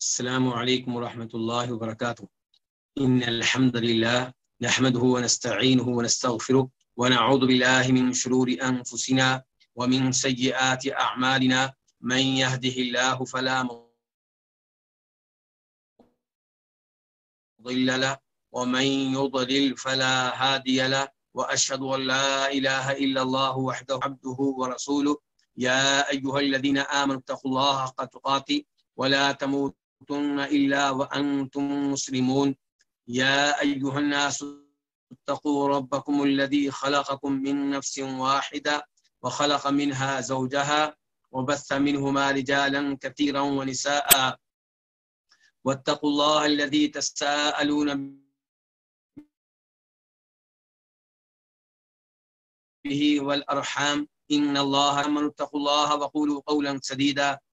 السلام عليكم ورحمة الله وبركاته. إن الحمد لله نحمده ونستعينه ونستغفره ونعوذ بالله من شرور أنفسنا ومن سيئات أعمالنا. من يهده الله فلا مضل له ومن يضلل فلا هادي له. وأشهد أن لا إله إلا الله وحده عبده ورسوله. يا أيها الذين آمنوا اتقوا الله حق تقاته ولا تموت تموتن إلا وأنتم مسلمون. يا أيها الناس، اتقوا ربكم الذي خلقكم من نفس واحدة وخلق منها زوجها وبث منهما رجالا كثيرا ونساء. واتقوا الله الذي تساءلون به والأرحام. إن الله من اتقوا الله وقولوا قولا سديدا.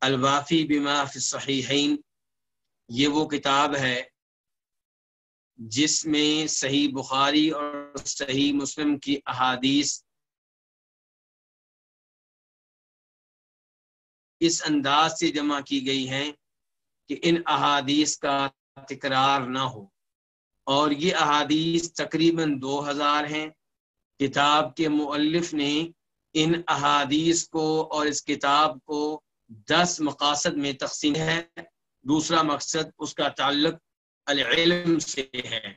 الوافی بما فی الصحیحین، یہ وہ کتاب ہے جس میں صحیح بخاری اور صحیح مسلم کی احادیث اس انداز سے جمع کی گئی ہیں کہ ان احادیث کا تکرار نہ ہو۔ اور یہ احادیث تقریباً دو ہزار ہیں۔ کتاب کے مؤلف نے ان احادیث کو اور اس کتاب کو دس مقاصد میں تقسیم ہے۔ دوسرا مقصد اس کا تعلق العلم سے ہے۔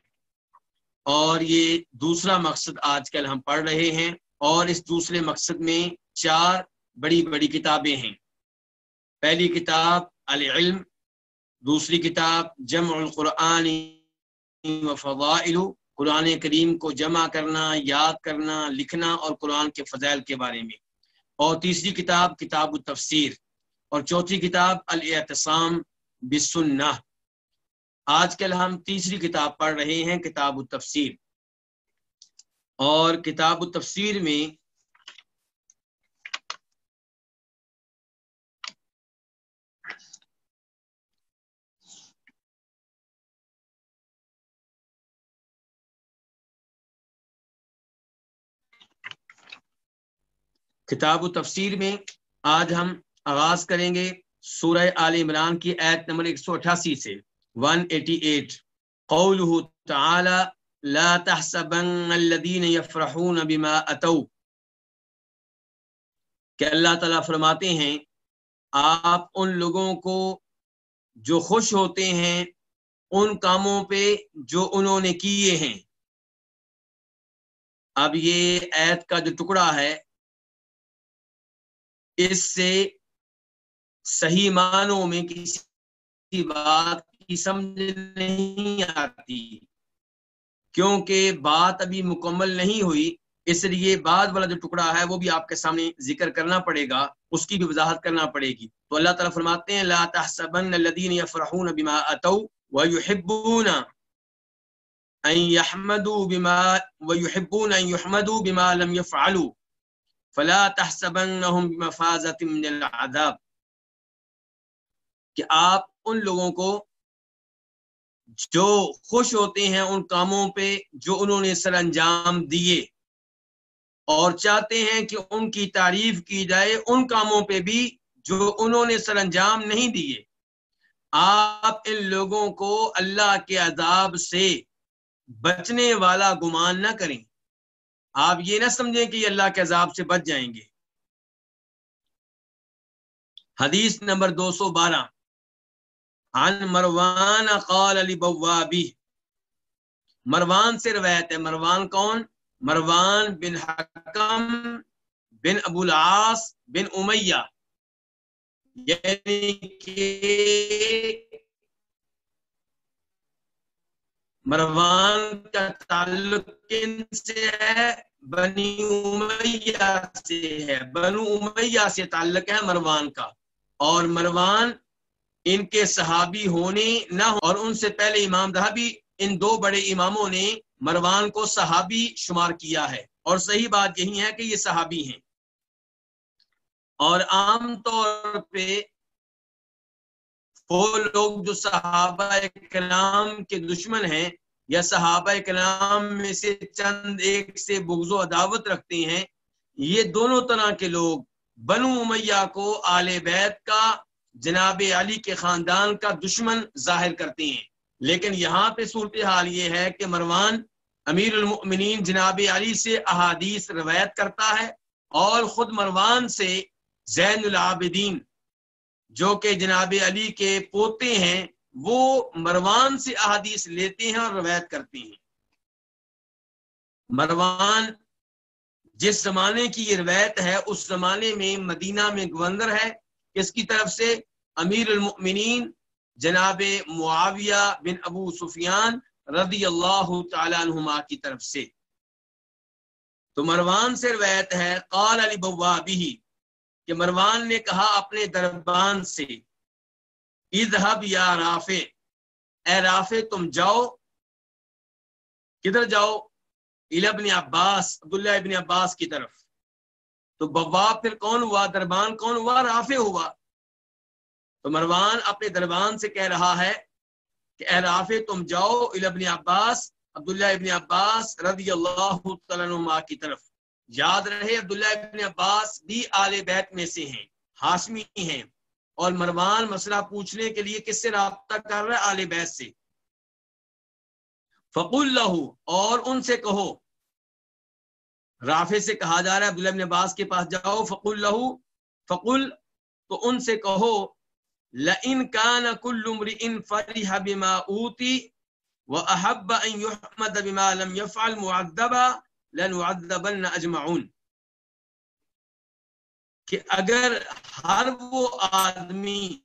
اور یہ دوسرا مقصد آج کل ہم پڑھ رہے ہیں۔ اور اس دوسرے مقصد میں چار بڑی بڑی کتابیں ہیں۔ پہلی کتاب العلم، دوسری کتاب جمع القرآن و فضائل، قرآن کریم کو جمع کرنا، یاد کرنا، لکھنا اور قرآن کے فضائل کے بارے میں۔ اور تیسری کتاب کتاب التفسیر۔ اور چوتھی کتاب الاعتصام بسنہ آج کل ہم تیسری کتاب پڑھ رہے ہیں، کتاب التفسیر۔ اور کتاب التفسیر میں کتاب التفسیر میں آج ہم آغاز کریں گے سورہ آل عمران کی ایت نمبر 188 سے۔ 188 قوله تعالی، لا تحسبن الذين يفرحون بما اتوا۔ کہ اللہ تعالیٰ فرماتے ہیں، آپ ان لوگوں کو جو خوش ہوتے ہیں، ان کاموں پہ جو انہوں نے کیے ہیں۔ اب یہ ایت کا جو ٹکڑا ہے، اس سے صحیح معنوں میں کسی بات کی سمجھ نہیں آتی۔ کیونکہ بات ابھی مکمل نہیں ہوئی، اس لیے بعد والا جو ٹکڑا ہے وہ بھی آپ کے سامنے ذکر کرنا پڑے گا، اس کی بھی وضاحت کرنا پڑے گی۔ تو اللہ تعالیٰ فرماتے ہیں، لا تحسبن الذين يفرحون بما اتوا ويحبون ان يحمدوا بما، ويحبون ان يحمدوا بما لم يفعلوا، فلا تحسبنهم بمفازة من العذاب۔ کہ آپ ان لوگوں کو جو خوش ہوتے ہیں ان کاموں پہ جو انہوں نے سر انجام دیے اور چاہتے ہیں کہ ان کی تعریف کی جائے ان کاموں پہ بھی جو انہوں نے سر انجام نہیں دیے، آپ ان لوگوں کو اللہ کے عذاب سے بچنے والا گمان نہ کریں۔ آپ یہ نہ سمجھیں کہ یہ اللہ کے عذاب سے بچ جائیں گے۔ حدیث نمبر دو سو بارہ۔ عن مروان قال علی بوابی مروان سے روایت ہے. مروان کون؟ مروان بن حکم بن ابو العاص بن امیہ. یعنی کہ مروان کا تعلق کن سے ہے؟ بنی امیہ سے ہے. بنو امیہ سے تعلق ہے مروان کا. اور مروان ان کے صحابی ہونے نہ ہو اور ان سے پہلے امام دہبی ان دو بڑے اماموں نے مروان کو صحابی شمار کیا ہے۔ اور صحیح بات یہی ہے کہ یہ صحابی ہیں۔ اور عام طور پہ وہ لوگ جو صحابہ کلام کے دشمن ہیں یا صحابہ کلام میں سے چند ایک سے بغض و عداوت رکھتے ہیں، یہ دونوں طرح کے لوگ بنو امیہ کو آل بیت کا جناب علی کے خاندان کا دشمن ظاہر کرتے ہیں۔ لیکن یہاں پہ صورتحال یہ ہے کہ مروان امیر المؤمنین جناب علی سے احادیث روایت کرتا ہے اور خود مروان سے زین العابدین، جو کہ جناب علی کے پوتے ہیں، وہ مروان سے احادیث لیتے ہیں اور روایت کرتے ہیں۔ مروان جس زمانے کی یہ روایت ہے، اس زمانے میں مدینہ میں گوندر ہے۔ کس کی طرف سے؟ امیر المؤمنین جناب معاویہ بن ابو سفیان رضی اللہ تعالیٰ عنہما کی طرف سے۔ تو مروان سے روایت ہے، قال علی بوابی کہ مروان نے کہا اپنے دربان سے، اذهب یا رافع، اے رافع تم جاؤ۔ کدھر جاؤ؟ ابن عباس، عبداللہ ابن عباس کی طرف۔ تو بواب پھر کون ہوا؟ دربان کون ہوا؟ رافع ہوا۔ تو مروان اپنے دربان سے کہہ رہا ہے کہ اے رافع، تم جاؤ ابن عباس، عبداللہ ابن عباس رضی اللہ عنہ کی طرف۔ یاد رہے، عبداللہ ابن عباس بھی آل بیت میں سے ہیں، ہاشمی ہیں۔ اور مروان مسئلہ پوچھنے کے لیے کس سے رابطہ کر رہا ہے؟ آل بیت سے۔ فقول لہو، اور ان سے کہو رافع سے کہا جا رہا ہے، عبداللہ ابن عباس کے پاس جاؤ فقول لہو فقول تو ان سے کہو، لئن كان كل امرئ فرح بما اوتي واحب ان يحمد بما لم يفعل معذبا لنعذبن اجمعون۔ کہ اگر ہر وہ آدمی،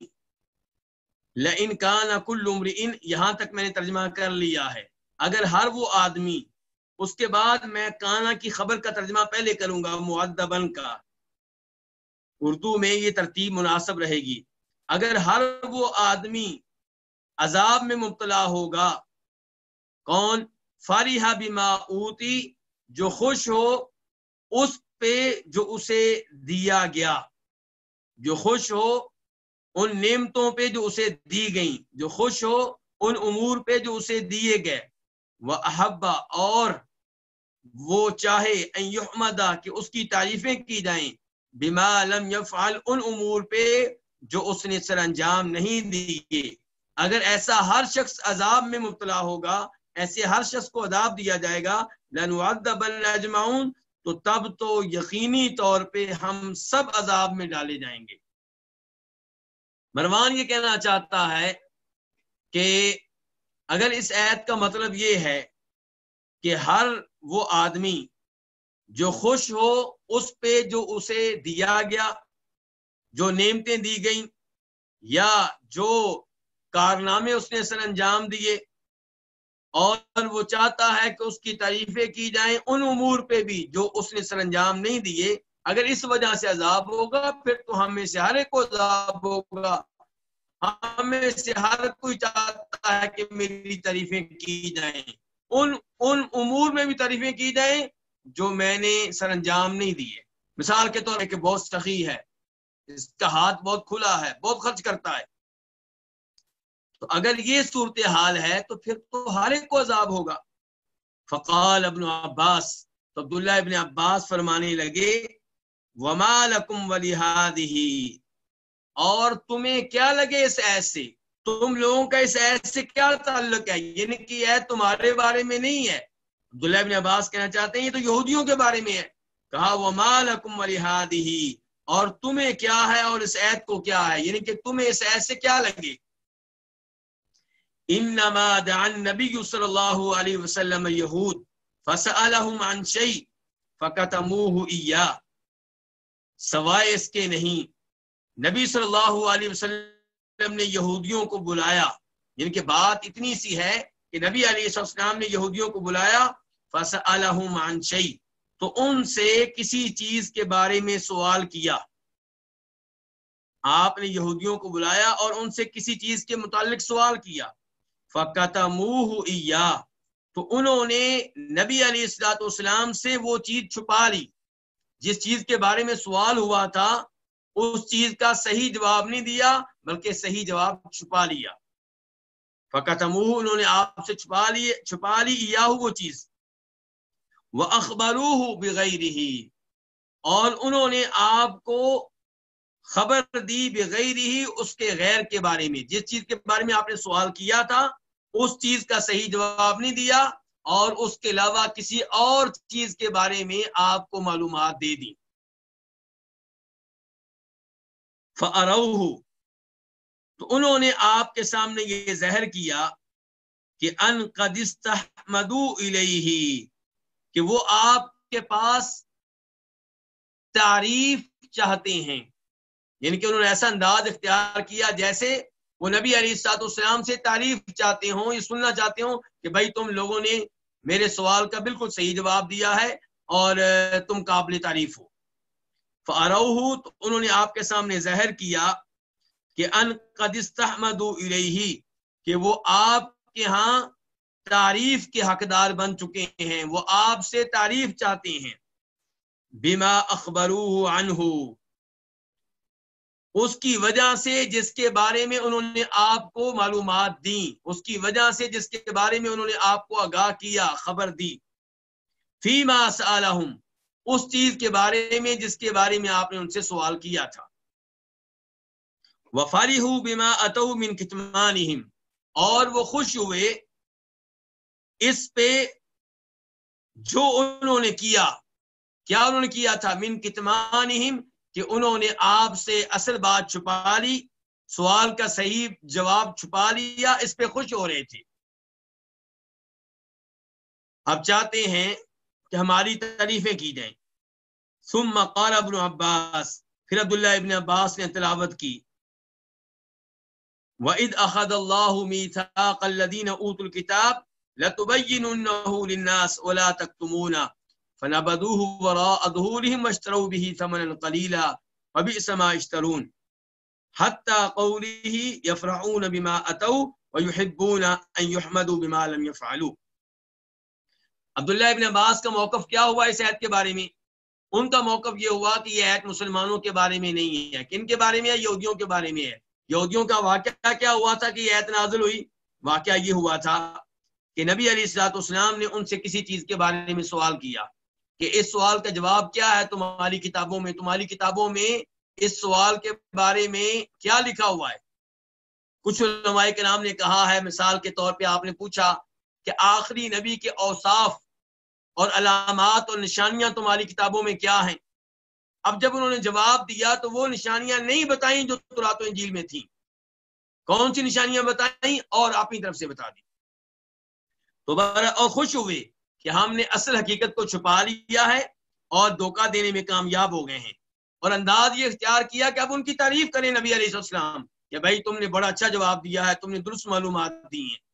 لئن كان كل امرئ یہاں تک میں نے ترجمہ کر لیا ہے، اگر ہر وہ آدمی اس کے بعد میں کانا کی خبر کا ترجمہ پہلے کروں گا معدبن کا۔ اردو میں یہ ترتیب مناسب رہے گی۔ اگر ہر وہ آدمی عذاب میں مبتلا ہوگا، کون؟ فارحہ بما اوتی، جو خوش ہو، اس پہ جو اسے دیا گیا۔ جو خوش ہو، ان نعمتوں پہ جو اسے دی گئیں۔ جو خوش ہو، ان امور پہ جو اسے دیے گئے۔ وہ احبا اور وہ چاہے یحمدہ کہ اس کی تعریفیں کی جائیں۔ بما لم یفعل ان امور پہ جو اس نے سر انجام نہیں دیے۔ اگر ایسا ہر شخص عذاب میں مبتلا ہوگا، ایسے ہر شخص کو عذاب دیا جائے گا۔ اجمعون تو تب تو یقینی طور پہ ہم سب عذاب میں ڈالے جائیں گے۔ مروان یہ کہنا چاہتا ہے کہ اگر اس عید کا مطلب یہ ہے کہ ہر وہ آدمی جو خوش ہو، اس پہ جو اسے دیا گیا، جو نعمتیں دی گئیں، یا جو کارنامے اس نے سر انجام دیے، اور وہ چاہتا ہے کہ اس کی تعریفیں کی جائیں ان امور پہ بھی جو اس نے سر انجام نہیں دیے۔ اگر اس وجہ سے عذاب ہوگا، پھر تو ہمیں سے ہر ایک کو عذاب ہوگا۔ ہمیں سے ہر کوئی چاہتا ہے کہ میری تعریفیں کی جائیں۔ ان ان امور میں بھی تعریفیں کی جائیں جو میں نے سر انجام نہیں دیے مثال کے طور پہ کہ بہت سخی ہے، اس کا ہاتھ بہت کھلا ہے، بہت خرچ کرتا ہے۔ تو اگر یہ صورتحال ہے تو پھر تو ہر ایک کو عذاب ہوگا۔ فقال ابن عباس، تو عبداللہ ابن عباس فرمانے لگے، وما لکم ولیہادہی اور تمہیں کیا لگے اس ایسے تم لوگوں کا اس ایس سے کیا تعلق ہے؟ یعنی کہ یہ تمہارے بارے میں نہیں ہے۔ عبداللہ ابن عباس کہنا چاہتے ہیں، یہ تو یہودیوں کے بارے میں ہے۔ کہا، وما لکم ولیہادہی اور تمہیں کیا ہے اور اس عید کو کیا ہے؟ یعنی کہ تمہیں اس عید سے کیا لگے؟ انما دعا النبی صلی اللہ علیہ وسلم یہود فسألہم عن شیء فکتموہ ایا سوائے اس کے نہیں، نبی صلی اللہ علیہ وسلم نے یہودیوں کو بلایا۔ یعنی کہ بات اتنی سی ہے کہ نبی علیہ السلام نے یہودیوں کو بلایا عن تو ان سے کسی چیز کے بارے میں سوال کیا۔ آپ نے یہودیوں کو بلایا اور ان سے کسی چیز کے متعلق سوال کیا۔ فقت منہ تو انہوں نے نبی علیہ السلاۃ والسلام سے وہ چیز چھپا لی۔ جس چیز کے بارے میں سوال ہوا تھا اس چیز کا صحیح جواب نہیں دیا، بلکہ صحیح جواب چھپا لیا۔ فقط انہوں نے آپ سے چھپا لی چھپا لی یا وہ چیز۔ وہ اخبرو بغیر ہی اور انہوں نے آپ کو خبر دی بغیر ہی اس کے غیر کے بارے میں۔ جس چیز کے بارے میں آپ نے سوال کیا تھا، اس چیز کا صحیح جواب نہیں دیا، اور اس کے علاوہ کسی اور چیز کے بارے میں آپ کو معلومات دے دی۔ تو انہوں نے آپ کے سامنے یہ زہر کیا کہ ان قدستحمدو الیہ، کہ وہ آپ کے پاس تعریف چاہتے ہیں۔ یعنی کہ انہوں نے ایسا انداز اختیار کیا جیسے وہ نبی علی سات السلام سے تعریف چاہتے ہوں، یہ سننا چاہتے ہوں کہ بھائی تم لوگوں نے میرے سوال کا بالکل صحیح جواب دیا ہے اور تم قابل تعریف ہو۔ فارو تو انہوں نے آپ کے سامنے زہر کیا کہ ان قدستحمد الیہ، کہ وہ آپ کے ہاں تعریف کے حقدار بن چکے ہیں، وہ آپ سے تعریف چاہتے ہیں۔ بما اخبرو عنہ اس کی وجہ سے جس کے بارے میں انہوں نے آپ کو معلومات دی اس کی وجہ سے جس کے بارے میں انہوں نے آپ کو آگاہ کیا، خبر دی۔ فیما سالہم اس چیز کے بارے میں جس کے بارے میں آپ نے ان سے سوال کیا تھا۔ وفاری ہوں بیما اتو من کتمانہم اور وہ خوش ہوئے اس پہ جو انہوں نے کیا۔ کیا انہوں نے کیا تھا؟ من کتمانہم کہ انہوں نے آپ سے اصل بات چھپا لی، سوال کا صحیح جواب چھپا لیا، اس پہ خوش ہو رہے تھے۔ اب چاہتے ہیں کہ ہماری تعریفیں کی جائیں۔ ثم قال ابن عباس، پھر عبداللہ ابن عباس نے تلاوت کی۔ وَإِذْ أَخَذَ اللَّهُ مِيثَاقَ الَّذِينَ أُوتُوا الْكِتَابَ لَتُبَيِّنُنَّهُ لِلنَّاسِ وَلَا تَكْتُمُونَ فنبذوه وراء ظهورهم واشتروا به ثمنا قليلا وبئس ما يشترون۔ حتى قوله يفرحون بما اتوا ويحبون ان يحمدوا بما لم يفعلوا۔ عبداللہ ابن عباس کا موقف کیا ہوا اس آیت کے بارے میں؟ ان کا موقف یہ ہوا کہ یہ آیت مسلمانوں کے بارے میں نہیں ہے۔ کن کے بارے میں ہے؟ یہودیوں کے بارے میں ہے۔ یہودیوں کا واقعہ کیا ہوا تھا کہ یہ آیت نازل ہوئی؟ واقعہ یہ ہوا تھا کہ نبی علیہ السلاط اسلام نے ان سے کسی چیز کے بارے میں سوال کیا کہ اس سوال کا جواب کیا ہے تمہاری کتابوں میں؟ تمہاری کتابوں میں اس سوال کے بارے میں کیا لکھا ہوا ہے؟ کچھ علماء کے نام نے کہا ہے مثال کے طور پہ آپ نے پوچھا کہ آخری نبی کے اوصاف اور علامات اور نشانیاں تمہاری کتابوں میں کیا ہیں؟ اب جب انہوں نے جواب دیا تو وہ نشانیاں نہیں بتائیں جو ترات و انجیل میں تھیں۔ کون سی نشانیاں بتائیں؟ اور اپنی طرف سے بتا دی تو اور خوش ہوئے کہ ہم نے اصل حقیقت کو چھپا لیا ہے اور دھوکہ دینے میں کامیاب ہو گئے ہیں۔ اور انداز یہ اختیار کیا کہ اب ان کی تعریف کریں نبی علیہ السلام کہ بھائی تم نے بڑا اچھا جواب دیا ہے، تم نے درست معلومات دی ہیں۔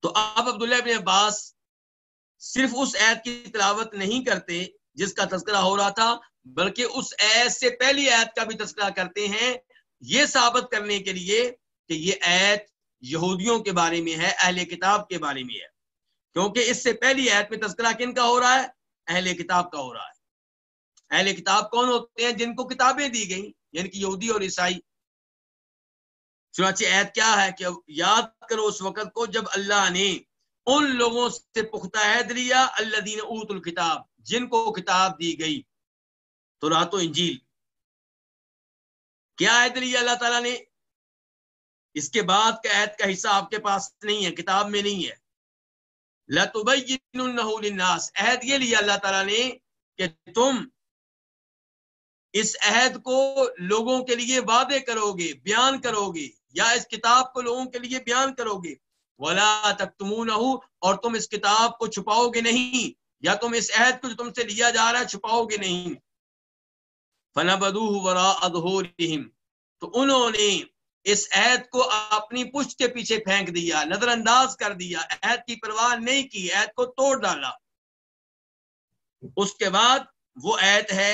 تو آپ عبداللہ ابن عباس صرف اس عید کی تلاوت نہیں کرتے جس کا تذکرہ ہو رہا تھا، بلکہ اس عید سے پہلی عید کا بھی تذکرہ کرتے ہیں۔ یہ ثابت کرنے کے لیے کہ یہ عید یہودیوں کے بارے میں ہے، اہل کتاب کے بارے میں ہے۔ کیونکہ اس سے پہلی آیت میں تذکرہ کن کا ہو رہا ہے؟ اہل کتاب کا ہو رہا ہے۔ اہل کتاب کون ہوتے ہیں؟ جن کو کتابیں دی گئی یعنی کہ یہودی اور عیسائی۔ چنانچہ عید کیا ہے کہ یاد کرو اس وقت کو جب اللہ نے ان لوگوں سے پختہ عید لیا اللہ دین اوت الکتاب، جن کو کتاب دی گئی تو رات و انجیل۔ کیا عید لیا اللہ تعالیٰ نے؟ اس کے بعد کا عید کا حصہ آپ کے پاس نہیں ہے، کتاب میں نہیں ہے۔ لِلنَّاسِ۔ عہد یہ لیا اللہ تعالیٰ نے کہ تم اس عہد کو لوگوں کے لیے وعدے کرو گے، بیان کرو گے، یا اس کتاب کو لوگوں کے لیے بیان کرو گے۔ ولا تَكْتُمُونَهُ، اور تم اس کتاب کو چھپاؤ گے نہیں، یا تم اس عہد کو جو تم سے لیا جا رہا ہے چھپاؤ گے نہیں۔ فَنَبَدُوهُ وَرَاءَ ظُهُورِهِمْ، تو انہوں نے اس عہد کو اپنی پشت کے پیچھے پھینک دیا نظر انداز کر دیا، عہد کی پرواہ نہیں کی، عہد کو توڑ ڈالا۔ اس کے بعد وہ عہد ہے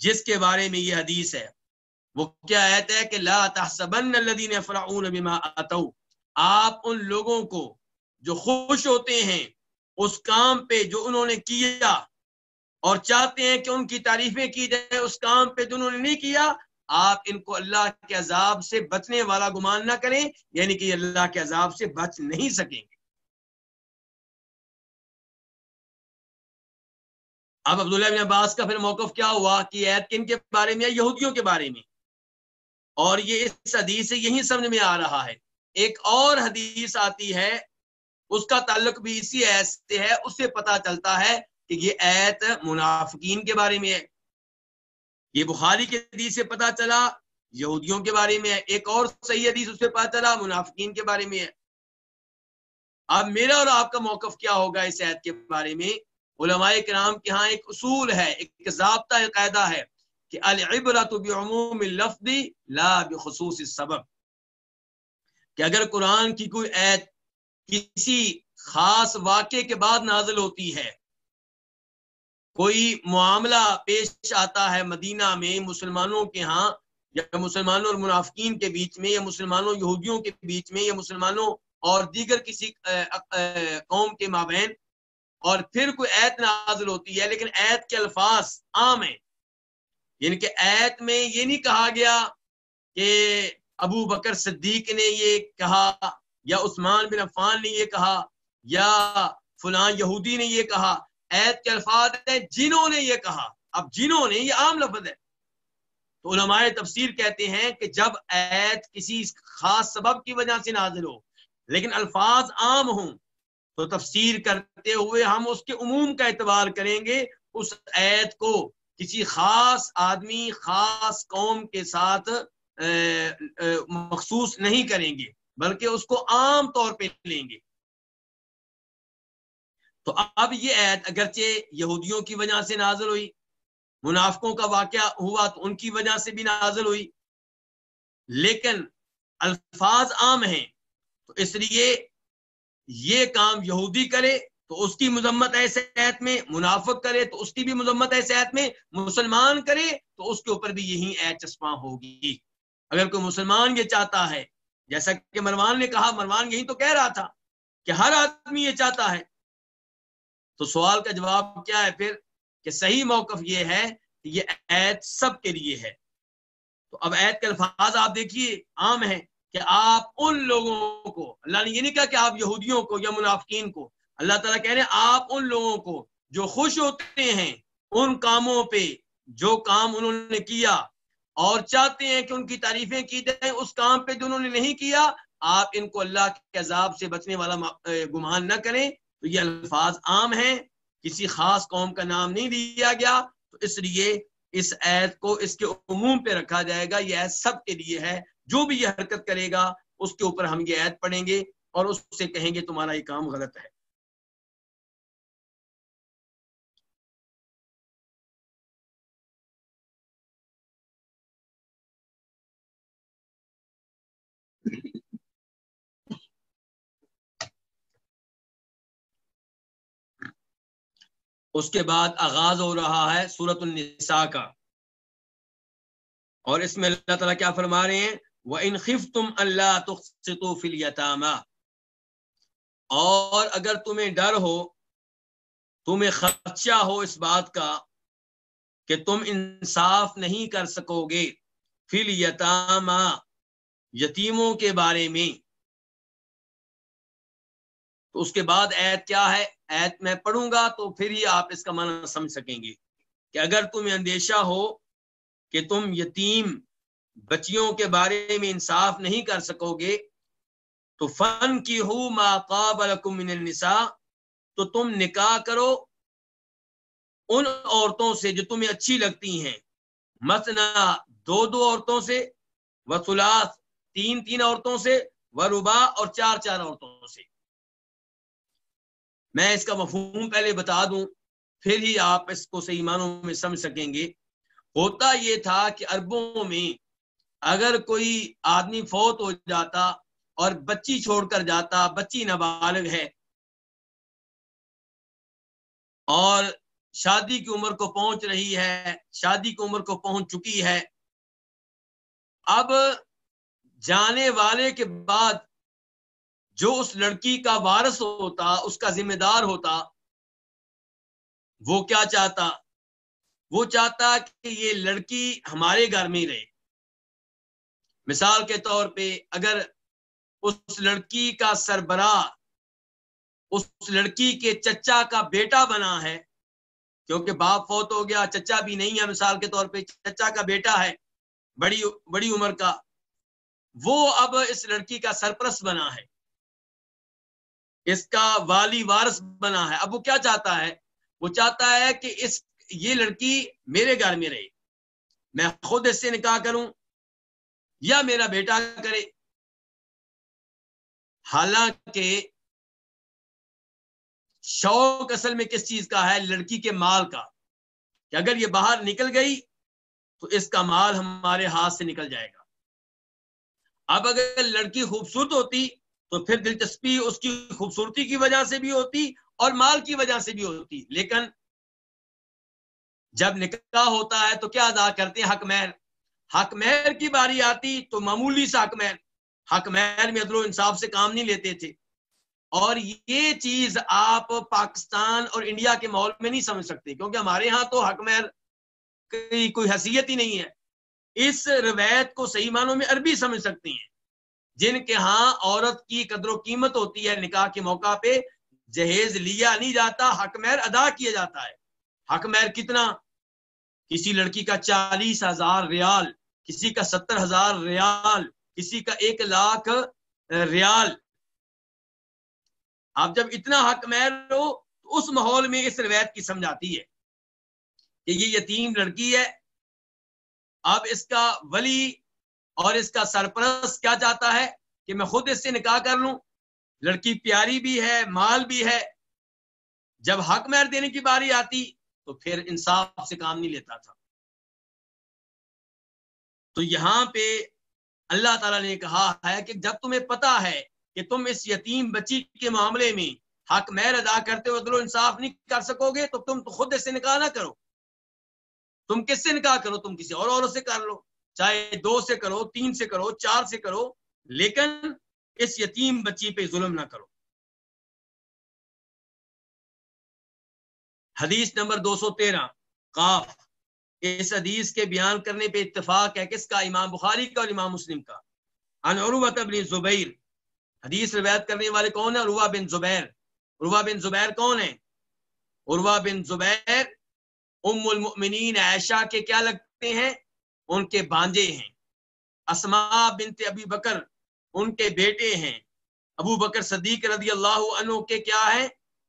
جس کے بارے میں یہ حدیث ہے۔ وہ کیا ہے کہ لا تحسبن الذين يفرحون بما اتوا آپ ان لوگوں کو جو خوش ہوتے ہیں، اس کام پہ جو انہوں نے کیا اور چاہتے ہیں کہ ان کی تعریفیں کی جائے اس کام پہ جو انہوں نے نہیں کیا، آپ ان کو اللہ کے عذاب سے بچنے والا گمان نہ کریں یعنی کہ اللہ کے عذاب سے بچ نہیں سکیں گے۔ اب عبداللہ بن عباس کا پھر موقف کیا ہوا کہ عید کن کے بارے میں یہودیوں کے بارے میں۔ اور یہ اس حدیث سے یہی سمجھ میں آ رہا ہے ایک اور حدیث آتی ہے، اس کا تعلق بھی اسی عید سے ہے، اس سے پتا چلتا ہے کہ یہ ایت منافقین کے بارے میں ہے۔ یہ بخاری کے حدیث سے پتا چلا، یہودیوں کے بارے میں ہے، ایک اور صحیح حدیث اس سے پتا چلا، منافقین کے بارے میں ہے۔ اب میرا اور آپ کا موقف کیا ہوگا اس عید کے بارے میں؟ علماء کرام کے ہاں ایک اصول ہے، ایک ضابطہ قاعدہ ہے کہ العبرت بعموم اللفظ لا بخصوص السبب۔ کہ اگر قرآن کی کوئی عید کسی خاص واقعے کے بعد نازل ہوتی ہے، کوئی معاملہ پیش آتا ہے مدینہ میں مسلمانوں کے ہاں یا مسلمانوں اور منافقین کے بیچ میں، یا مسلمانوں یہودیوں کے بیچ میں، یا مسلمانوں اور دیگر کسی قوم کے مابین اور پھر کوئی ایت نازل ہوتی ہے، لیکن ایت کے الفاظ عام ہیں۔ یعنی کہ ایت میں یہ نہیں کہا گیا کہ ابو بکر صدیق نے یہ کہا، یا عثمان بن عفان نے یہ کہا، یا فلاں یہودی نے یہ کہا ایت کے الفاظ ہیں جنہوں نے یہ کہا۔ اب جنہوں نے یہ عام لفظ ہے۔ تو علماء تفسیر کہتے ہیں کہ جب ایت کسی خاص سبب کی وجہ سے نازل ہو، لیکن الفاظ عام ہوں، تو تفسیر کرتے ہوئے ہم اس کے عموم کا اعتبار کریں گے۔ اس ایت کو کسی خاص آدمی، خاص قوم کے ساتھ مخصوص نہیں کریں گے، بلکہ اس کو عام طور پہ لیں گے۔ تو اب یہ عید اگرچہ یہودیوں کی وجہ سے نازل ہوئی، منافقوں کا واقعہ ہوا تو ان کی وجہ سے بھی نازل ہوئی، لیکن الفاظ عام ہیں۔ تو اس لیے یہ کام یہودی کرے تو اس کی مذمت ایسے عید میں، منافق کرے تو اس کی بھی مذمت ایسے عید میں، مسلمان کرے تو اس کے اوپر بھی یہی عید چشمہ ہوگی۔ اگر کوئی مسلمان یہ چاہتا ہے، جیسا کہ مروان نے کہا، مروان یہی تو کہہ رہا تھا کہ ہر آدمی یہ چاہتا ہے۔ تو سوال کا جواب کیا ہے پھر؟ کہ صحیح موقف یہ ہے کہ یہ عید سب کے لیے ہے۔ تو اب عید کے الفاظ آپ دیکھیے، عام ہے کہ آپ ان لوگوں کو، اللہ نے یہ نہیں کہا کہ آپ یہودیوں کو یا منافقین کو، اللہ تعالیٰ کہہ رہے ہیں آپ ان لوگوں کو جو خوش ہوتے ہیں ان کاموں پہ، جو کام انہوں نے کیا اور چاہتے ہیں کہ ان کی تعریفیں کی جائیں، اس کام پہ جو انہوں نے نہیں کیا، آپ ان کو اللہ کے عذاب سے بچنے والا گمان نہ کریں۔ تو یہ الفاظ عام ہیں، کسی خاص قوم کا نام نہیں دیا گیا۔ تو اس لیے اس عید کو اس کے عموم پہ رکھا جائے گا۔ یہ عید سب کے لیے ہے۔ جو بھی یہ حرکت کرے گا، اس کے اوپر ہم یہ عید پڑھیں گے اور اس سے کہیں گے تمہارا یہ کام غلط ہے۔ اس کے بعد آغاز ہو رہا ہے سورت النساء کا۔ اور اس میں اللہ تعالیٰ کیا فرما رہے ہیں؟ وہ انخف تم اللہ تختامہ اور اگر تمہیں ڈر ہو، تمہیں خدشہ ہو اس بات کا کہ تم انصاف نہیں کر سکو گے۔ فل یتامہ یتیموں کے بارے میں۔ تو اس کے بعد عید کیا ہے؟ ایت میں پڑھوں گا تو پھر ہی آپ اس کا معنی سمجھ سکیں گے کہ اگر تمہیں اندیشہ ہو کہ تم یتیم بچیوں کے بارے میں انصاف نہیں کر سکو گے، تو فن کی ہو ما من النساء، تو تم نکاح کرو ان عورتوں سے جو تمہیں اچھی لگتی ہیں۔ مثنا دو دو عورتوں سے وسلاس تین تین عورتوں سے وربا اور چار چار عورتوں سے۔ میں اس کا مفہوم پہلے بتا دوں، پھر ہی آپ اس کو صحیح معنوں میں سمجھ سکیں گے۔ ہوتا یہ تھا کہ اربوں میں اگر کوئی آدمی فوت ہو جاتا اور بچی چھوڑ کر جاتا، بچی نابالغ ہے، اور شادی کی عمر کو پہنچ رہی ہے، شادی کی عمر کو پہنچ چکی ہے، اب جانے والے کے بعد جو اس لڑکی کا وارث ہوتا، اس کا ذمہ دار ہوتا، وہ کیا چاہتا؟ وہ چاہتا کہ یہ لڑکی ہمارے گھر میں رہے۔ مثال کے طور پہ اگر اس لڑکی کا سربراہ اس لڑکی کے چچا کا بیٹا بنا ہے، کیونکہ باپ فوت ہو گیا، چچا بھی نہیں ہے مثال کے طور پہ، چچا کا بیٹا ہے، بڑی بڑی عمر کا وہ اب اس لڑکی کا سرپرست بنا ہے۔ اس کا والی وارث بنا ہے۔ اب وہ کیا چاہتا ہے؟ وہ چاہتا ہے کہ اس، یہ لڑکی میرے گھر میں رہے۔ میں خود اس سے نکاح کروں یا میرا بیٹا کرے۔ حالانکہ شوق اصل میں کس چیز کا ہے؟ لڑکی کے مال کا۔ کہ اگر یہ باہر نکل گئی تو اس کا مال ہمارے ہاتھ سے نکل جائے گا۔ اب اگر لڑکی خوبصورت ہوتی تو پھر دلچسپی اس کی خوبصورتی کی وجہ سے بھی ہوتی اور مال کی وجہ سے بھی ہوتی۔ لیکن جب نکاح ہوتا ہے تو کیا ادا کرتے ہیں؟ حق مہر۔ حق مہر کی باری آتی تو معمولی سا حق مہر۔ حق مہر میں عدل و انصاف سے کام نہیں لیتے تھے۔ اور یہ چیز آپ پاکستان اور انڈیا کے ماحول میں نہیں سمجھ سکتے، کیونکہ ہمارے ہاں تو حق مہر کی کوئی حیثیت ہی نہیں ہے۔ اس روایت کو صحیح معنوں میں عربی سمجھ سکتی ہیں۔ جن کے ہاں عورت کی قدر و قیمت ہوتی ہے نکاح کے موقع پہ، جہیز لیا نہیں جاتا، حق مہر ادا کیا جاتا ہے۔ حق مہر کتنا؟ کسی لڑکی کا چالیس ہزار ریال، کسی کا ستر ہزار ریال، کسی کا ایک لاکھ ریال۔ آپ جب اتنا حق مہر ہو تو اس ماحول میں اس روایت کی سمجھاتی ہے کہ یہ یتیم لڑکی ہے۔ اب اس کا ولی اور اس کا سرپرست کیا چاہتا ہے کہ میں خود اس سے نکاح کر لوں؟ لڑکی پیاری بھی ہے، مال بھی ہے۔ جب حق مہر دینے کی باری آتی تو پھر انصاف سے کام نہیں لیتا تھا۔ تو یہاں پہ اللہ تعالیٰ نے کہا ہے کہ جب تمہیں پتا ہے کہ تم اس یتیم بچی کے معاملے میں حق مہر ادا کرتے ہو عدل انصاف نہیں کر سکو گے، تو تم خود اس سے نکاح نہ کرو۔ تم کس سے نکاح کرو؟ تم کسی اور عورت سے کر لو، چاہے دو سے کرو، تین سے کرو، چار سے کرو، لیکن اس یتیم بچی پہ ظلم نہ کرو۔ حدیث نمبر دو سو تیرہ، قاف۔ اس حدیث کے بیان کرنے پہ اتفاق ہے کس کا؟ امام بخاری کا اور امام مسلم کا۔ ان عروت بن زبیر۔ حدیث روایت کرنے والے کون ہیں؟ عروہ بن زبیر۔ عروہ بن زبیر کون ہیں؟ عروہ بن زبیر ام المؤمنین عائشہ کے کیا لگتے ہیں؟ ان کے بانجے ہیں۔ اسما بنت ابی بکر ان کے بیٹے ہیں۔ ابو بکر صدیق رضی اللہ عنہ کے کیا ہیں؟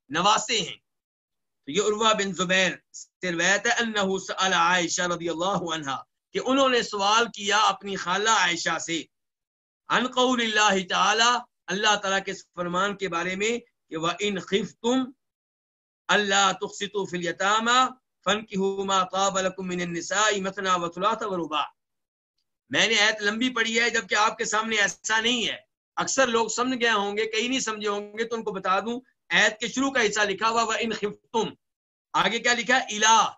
نواسے ہیں۔ تو یہ عروہ بن زبیر سے روایت ہے انہو سأل عائشہ رضی اللہ عنہ کہ انہوں نے سوال کیا اپنی خالہ عائشہ سے۔ ان قول اللہ تعالی، اللہ تعالیٰ کے فرمان کے بارے میں کہ وَإِنْ خِفْتُمْ، اللہ تُقْسِطُوا فِي الْيَتَامَا فَنْكِهُوا مَا طَابَ لَكُم مِّنَ النِّسَاءِ وَثُلَاثَ وَرُبَاعَ۔ میں نے ایت لمبی پڑھی ہے جبکہ آپ کے سامنے ایسا نہیں ہے۔ اکثر لوگ سمجھ گئے ہوں گے کئی نہیں سمجھے ہوں گے، تو ان کو بتا دوں۔ ایت کے شروع کا حصہ لکھا ہوا وَإِنْ خِفْتُمْ۔ آگے کیا لکھا ہے؟ الہ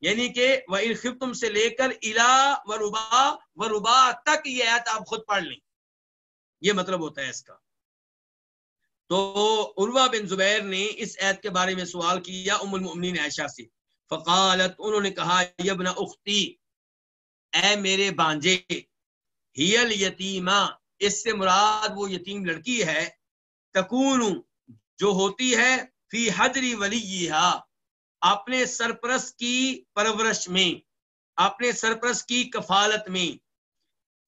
یعنی کہ وَإِنْ خِفْتُمْ سے لے کر الہ وربا وربا تک یہ ایت آپ خود پڑھ لیں۔ یہ مطلب ہوتا ہے اس کا۔ تو عروہ بن زبیر نے اس عید کے بارے میں سوال کیا ام المؤمنین عائشہ سے۔ فقالت، انہوں نے کہا یبن اختی، اے میرے بانجے، ہی الیتیمہ اس سے مراد وہ یتیم لڑکی ہے، تکون، جو ہوتی ہے، فی حجری ولی اپنے سرپرست کی پرورش میں، اپنے سرپرست کی کفالت میں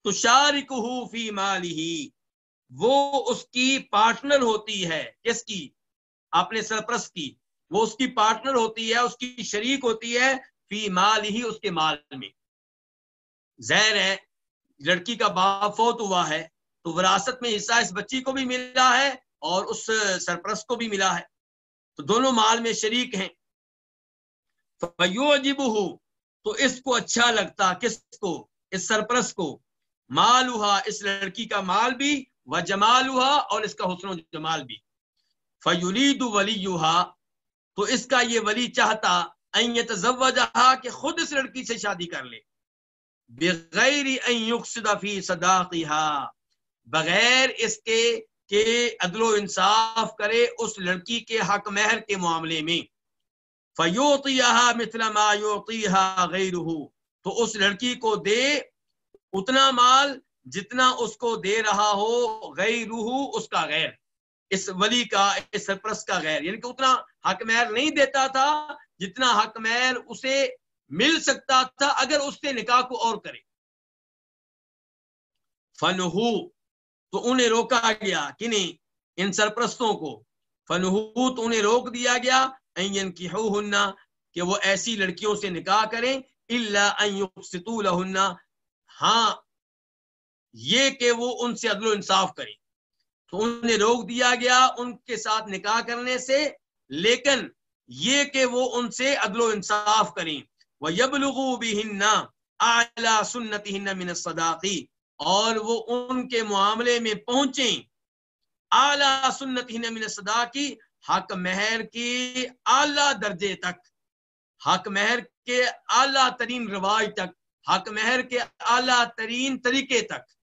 تشارکہ فی مالہ وہ اس کی پارٹنر ہوتی ہے۔ کس کی؟ اپنے سرپرست کی۔ وہ اس کی پارٹنر ہوتی ہے، اس کی شریک ہوتی ہے فی مال ہی اس کے مال میں۔ زہر ہے، لڑکی کا باپ فوت ہوا ہے، تو وراثت میں حصہ اس بچی کو بھی ملا ہے اور اس سرپرست کو بھی ملا ہے۔ تو دونوں مال میں شریک ہیں۔ عجیب ہو تو اس کو اچھا لگتا، کس کو؟ اس سرپرست کو۔ مال ہوا اس لڑکی کا مال بھی و جمال اور اس کا حسن و جمال بھی۔ فیولید ولی تو اس کا یہ ولی چاہتا کہ خود اس لڑکی سے شادی کر لے۔ بغیر فی صداقیہ بغیر اس کے کہ عدل و انصاف کرے اس لڑکی کے حق مہر کے معاملے میں۔ مثل ما یوتیہ غیر تو اس لڑکی کو دے اتنا مال جتنا اس کو دے رہا ہو غیر اس کا غیر، اس ولی کا، اس سرپرست کا غیر یعنی کہ اتنا حق مہر نہیں دیتا تھا جتنا حق مہر اسے مل سکتا تھا اگر اس سے نکاح کو اور کرے۔ فنہو تو انہیں روکا گیا کنہیں ان سرپرستوں کو۔ فنہو تو انہیں روک دیا گیا۔ این کی کہ وہ ایسی لڑکیوں سے نکاح کریں اللہ ہاں یہ کہ وہ ان سے عدل و انصاف کریں تو انہیں روک دیا گیا ان کے ساتھ نکاح کرنے سے، لیکن یہ کہ وہ ان سے عدل و انصاف کریں۔ وہ یب لغو اعلی سنت من صداقی اور وہ ان کے معاملے میں پہنچیں۔ اعلی سنت من صداقی حق مہر کی اعلی درجے تک۔ حق مہر کے اعلیٰ ترین رواج تک۔ حق مہر کے اعلیٰ ترین طریقے تک۔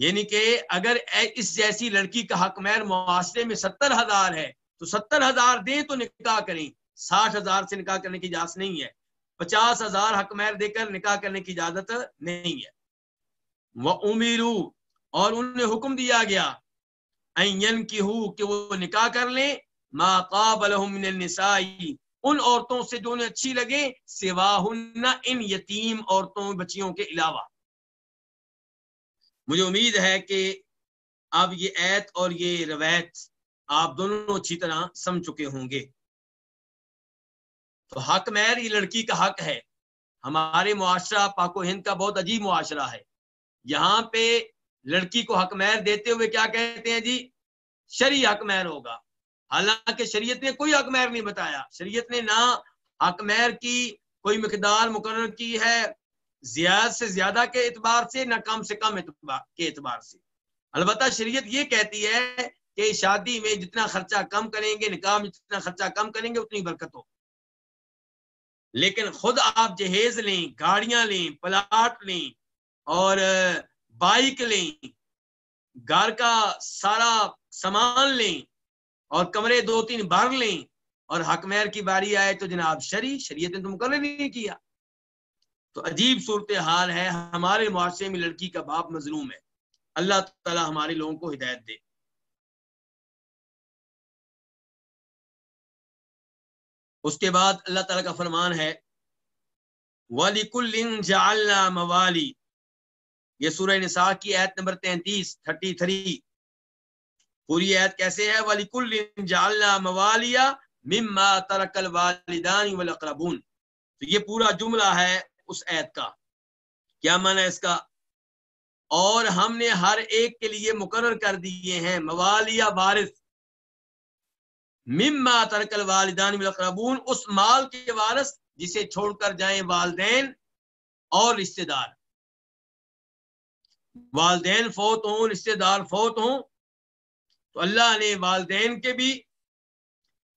یعنی کہ اگر اس جیسی لڑکی کا حق مہر معاشرے میں ستر ہزار ہے، تو ستر ہزار دیں تو نکاح کریں۔ ساٹھ ہزار سے نکاح کرنے کی اجازت نہیں ہے۔ پچاس ہزار حق مہر دے کر نکاح کرنے کی اجازت نہیں ہے۔ وہ امیرو اور انہیں حکم دیا گیا۔ کی ہو کہ وہ نکاح کر لیں۔ ما من النسائی ان عورتوں سے جو انہیں اچھی لگے سوا ان یتیم عورتوں، بچیوں کے علاوہ۔ مجھے امید ہے کہ اب یہ ایت اور یہ روایت آپ دونوں اچھی طرح سمجھ چکے ہوں گے۔ تو حق مہر یہ لڑکی کا حق ہے۔ ہمارے معاشرہ پاک و ہند کا بہت عجیب معاشرہ ہے۔ یہاں پہ لڑکی کو حق مہر دیتے ہوئے کیا کہتے ہیں جی؟ شری حق مہر ہوگا۔ حالانکہ شریعت نے کوئی حق مہر نہیں بتایا۔ شریعت نے نہ حق مہر کی، کوئی مقدار مقرر کی ہے۔ زیادہ سے زیادہ کے اعتبار سے نہ کم سے کم اعتبار کے اعتبار سے۔ البتہ شریعت یہ کہتی ہے کہ شادی میں جتنا خرچہ کم کریں گے، نکاح میں جتنا خرچہ کم کریں گے، اتنی برکت ہو لیکن خود آپ جہیز لیں، گاڑیاں لیں، پلاٹ لیں اور بائک لیں، گھر کا سارا سامان لیں اور کمرے دو تین بھر لیں اور حق مہر کی باری آئے تو جناب شری شریعت نے تو مقرر نہیں کیا۔ تو عجیب صورت حال ہے، ہمارے معاشرے میں لڑکی کا باپ مظلوم ہے۔ اللہ تعالی ہمارے لوگوں کو ہدایت دے۔ اس کے بعد اللہ تعالیٰ کا فرمان ہے موالی یہ سورہ نساء کی ایت نمبر تینتیس، تھرٹی تھری۔ پوری ایت کیسے ہے؟ ولی کل جالنا موالیا مما ترکل والدان والاقربون تو یہ پورا جملہ ہے اس ایت کا۔ کیا معنی اس کا؟ اور ہم نے ہر ایک کے لیے مقرر کر دیے ہیں۔ موالیا وارث۔ مما ترکل والدان والاقربون اس مال کے وارث جسے چھوڑ کر جائیں والدین اور رشتہ دار۔ والدین فوت ہوں، رشتہ دار فوت ہوں۔ تو اللہ نے والدین کے بھی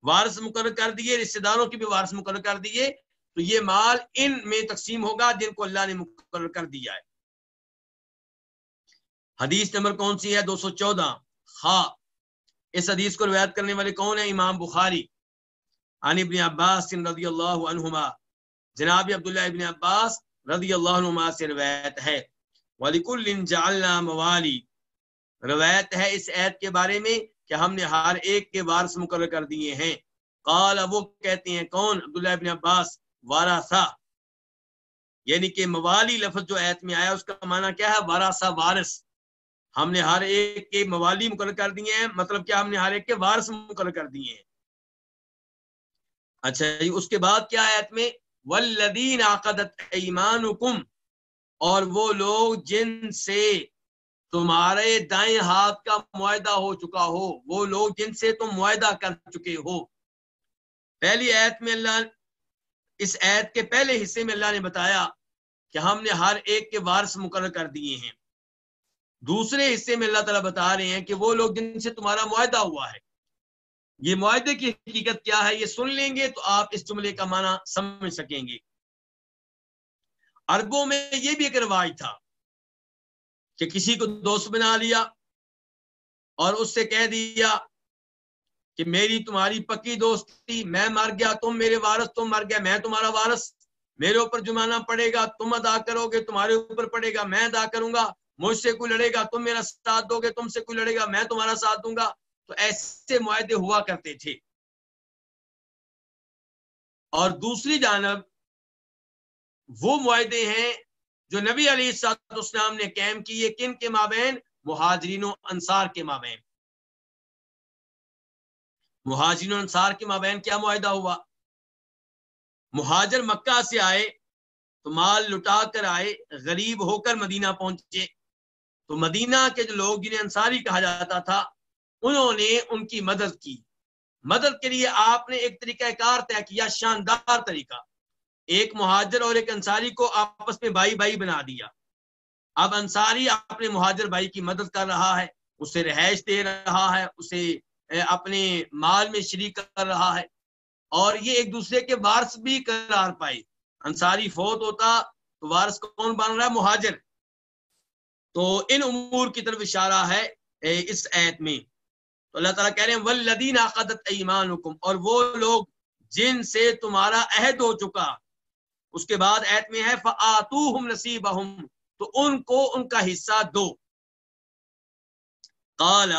وارث مقرر کر دیے رشتے داروں کے بھی وارث مقرر کر دیے۔ تو یہ مال ان میں تقسیم ہوگا جن کو اللہ نے مقرر کر دیا ہے۔ حدیث نمبر کون سی ہے؟ دو سو چودہ۔ ہاں اس حدیث کو روایت کرنے والے کون ہیں؟ امام بخاری۔ عن ابن عباس رضی اللہ عنہما۔ جناب عبداللہ ابن عباس رضی اللہ عنہما سے روایت ہے۔ وَلِكُلٍ جَعَلْنَا روایت ہے اس عید کے بارے میں کہ ہم نے ہر ایک کے وارث مقرر کر دیے ہیں۔ قال، وہ کہتے ہیں، کون؟ عبداللہ ابن عباس۔ وارثا یعنی کہ موالی لفظ جو ایت میں آیا اس کا معنی کیا ہے؟ وارثا وارث۔ ہم نے ہر ایک کے موالی مقرر کر دیے ہیں مطلب کیا ہم نے ہر ایک کے وارث مقرر کر دیے ہیں؟ اچھا جی اس کے بعد کیا آیت میں؟ والذین عقدت ایمانکم اور وہ لوگ جن سے تمہارے دائیں ہاتھ کا معاہدہ ہو چکا ہو، وہ لوگ جن سے تم معاہدہ کر چکے ہو۔ پہلی ایت میں اللہ اس ایت کے پہلے حصے میں اللہ نے بتایا کہ ہم نے ہر ایک کے وارث مقرر کر دیے ہیں۔ دوسرے حصے میں اللہ تعالیٰ بتا رہے ہیں کہ وہ لوگ جن سے تمہارا معاہدہ ہوا ہے۔ یہ معاہدے کی حقیقت کیا ہے یہ سن لیں گے تو آپ اس جملے کا معنی سمجھ سکیں گے۔ اربوں میں یہ بھی ایک رواج تھا کہ کسی کو دوست بنا لیا اور اس سے کہہ دیا کہ میری تمہاری پکی دوستی، میں مر گیا، تم میرے وارث، تم مر گیا، میں تمہارا وارث، میرے اوپر جمانا پڑے گا، تم ادا کرو گے، تمہارے اوپر پڑے گا، میں ادا کروں گا، مجھ سے کوئی لڑے گا، تم میرا ساتھ دو گے، تم سے کوئی لڑے گا، میں تمہارا ساتھ دوں گا۔ تو ایسے معاہدے ہوا کرتے تھے۔ اور دوسری جانب، وہ معاہدے ہیں جو نبی علی اسلام نے قائم کیے، کن کے مابین؟ مہاجرین و انصار کے مابین۔ مہاجرین انصار کے مابین کیا معاہدہ ہوا؟ مہاجر مکہ سے آئے تو مال لٹا کر آئے، غریب ہو کر مدینہ پہنچے۔ تو مدینہ کے جو لوگ جنہیں انصاری کہا جاتا تھا، انہوں نے ان کی مدد کی۔ مدد کے لیے آپ نے ایک طریقہ کار طے کیا، شاندار طریقہ۔ ایک مہاجر اور ایک انصاری کو آپس میں بھائی بھائی بنا دیا۔ اب انصاری اپنے مہاجر بھائی کی مدد کر رہا ہے، اسے رہائش دے رہا ہے، اسے اپنے مال میں شریک کر رہا ہے اور یہ ایک دوسرے کے وارث بھی قرار پائے انصاری فوت ہوتا تو وارث کون بن رہا ہے؟ مہاجر۔ تو ان امور کی طرف اشارہ ہے اس ایت میں۔ تو اللہ تعالیٰ کہہ رہے ہیں ولدین عقدت ایمان حکم اور وہ لوگ جن سے تمہارا عہد ہو چکا۔ اس کے بعد ایت میں ہے فآتو ہم نصیب تو ان کو ان کا حصہ دو۔ قال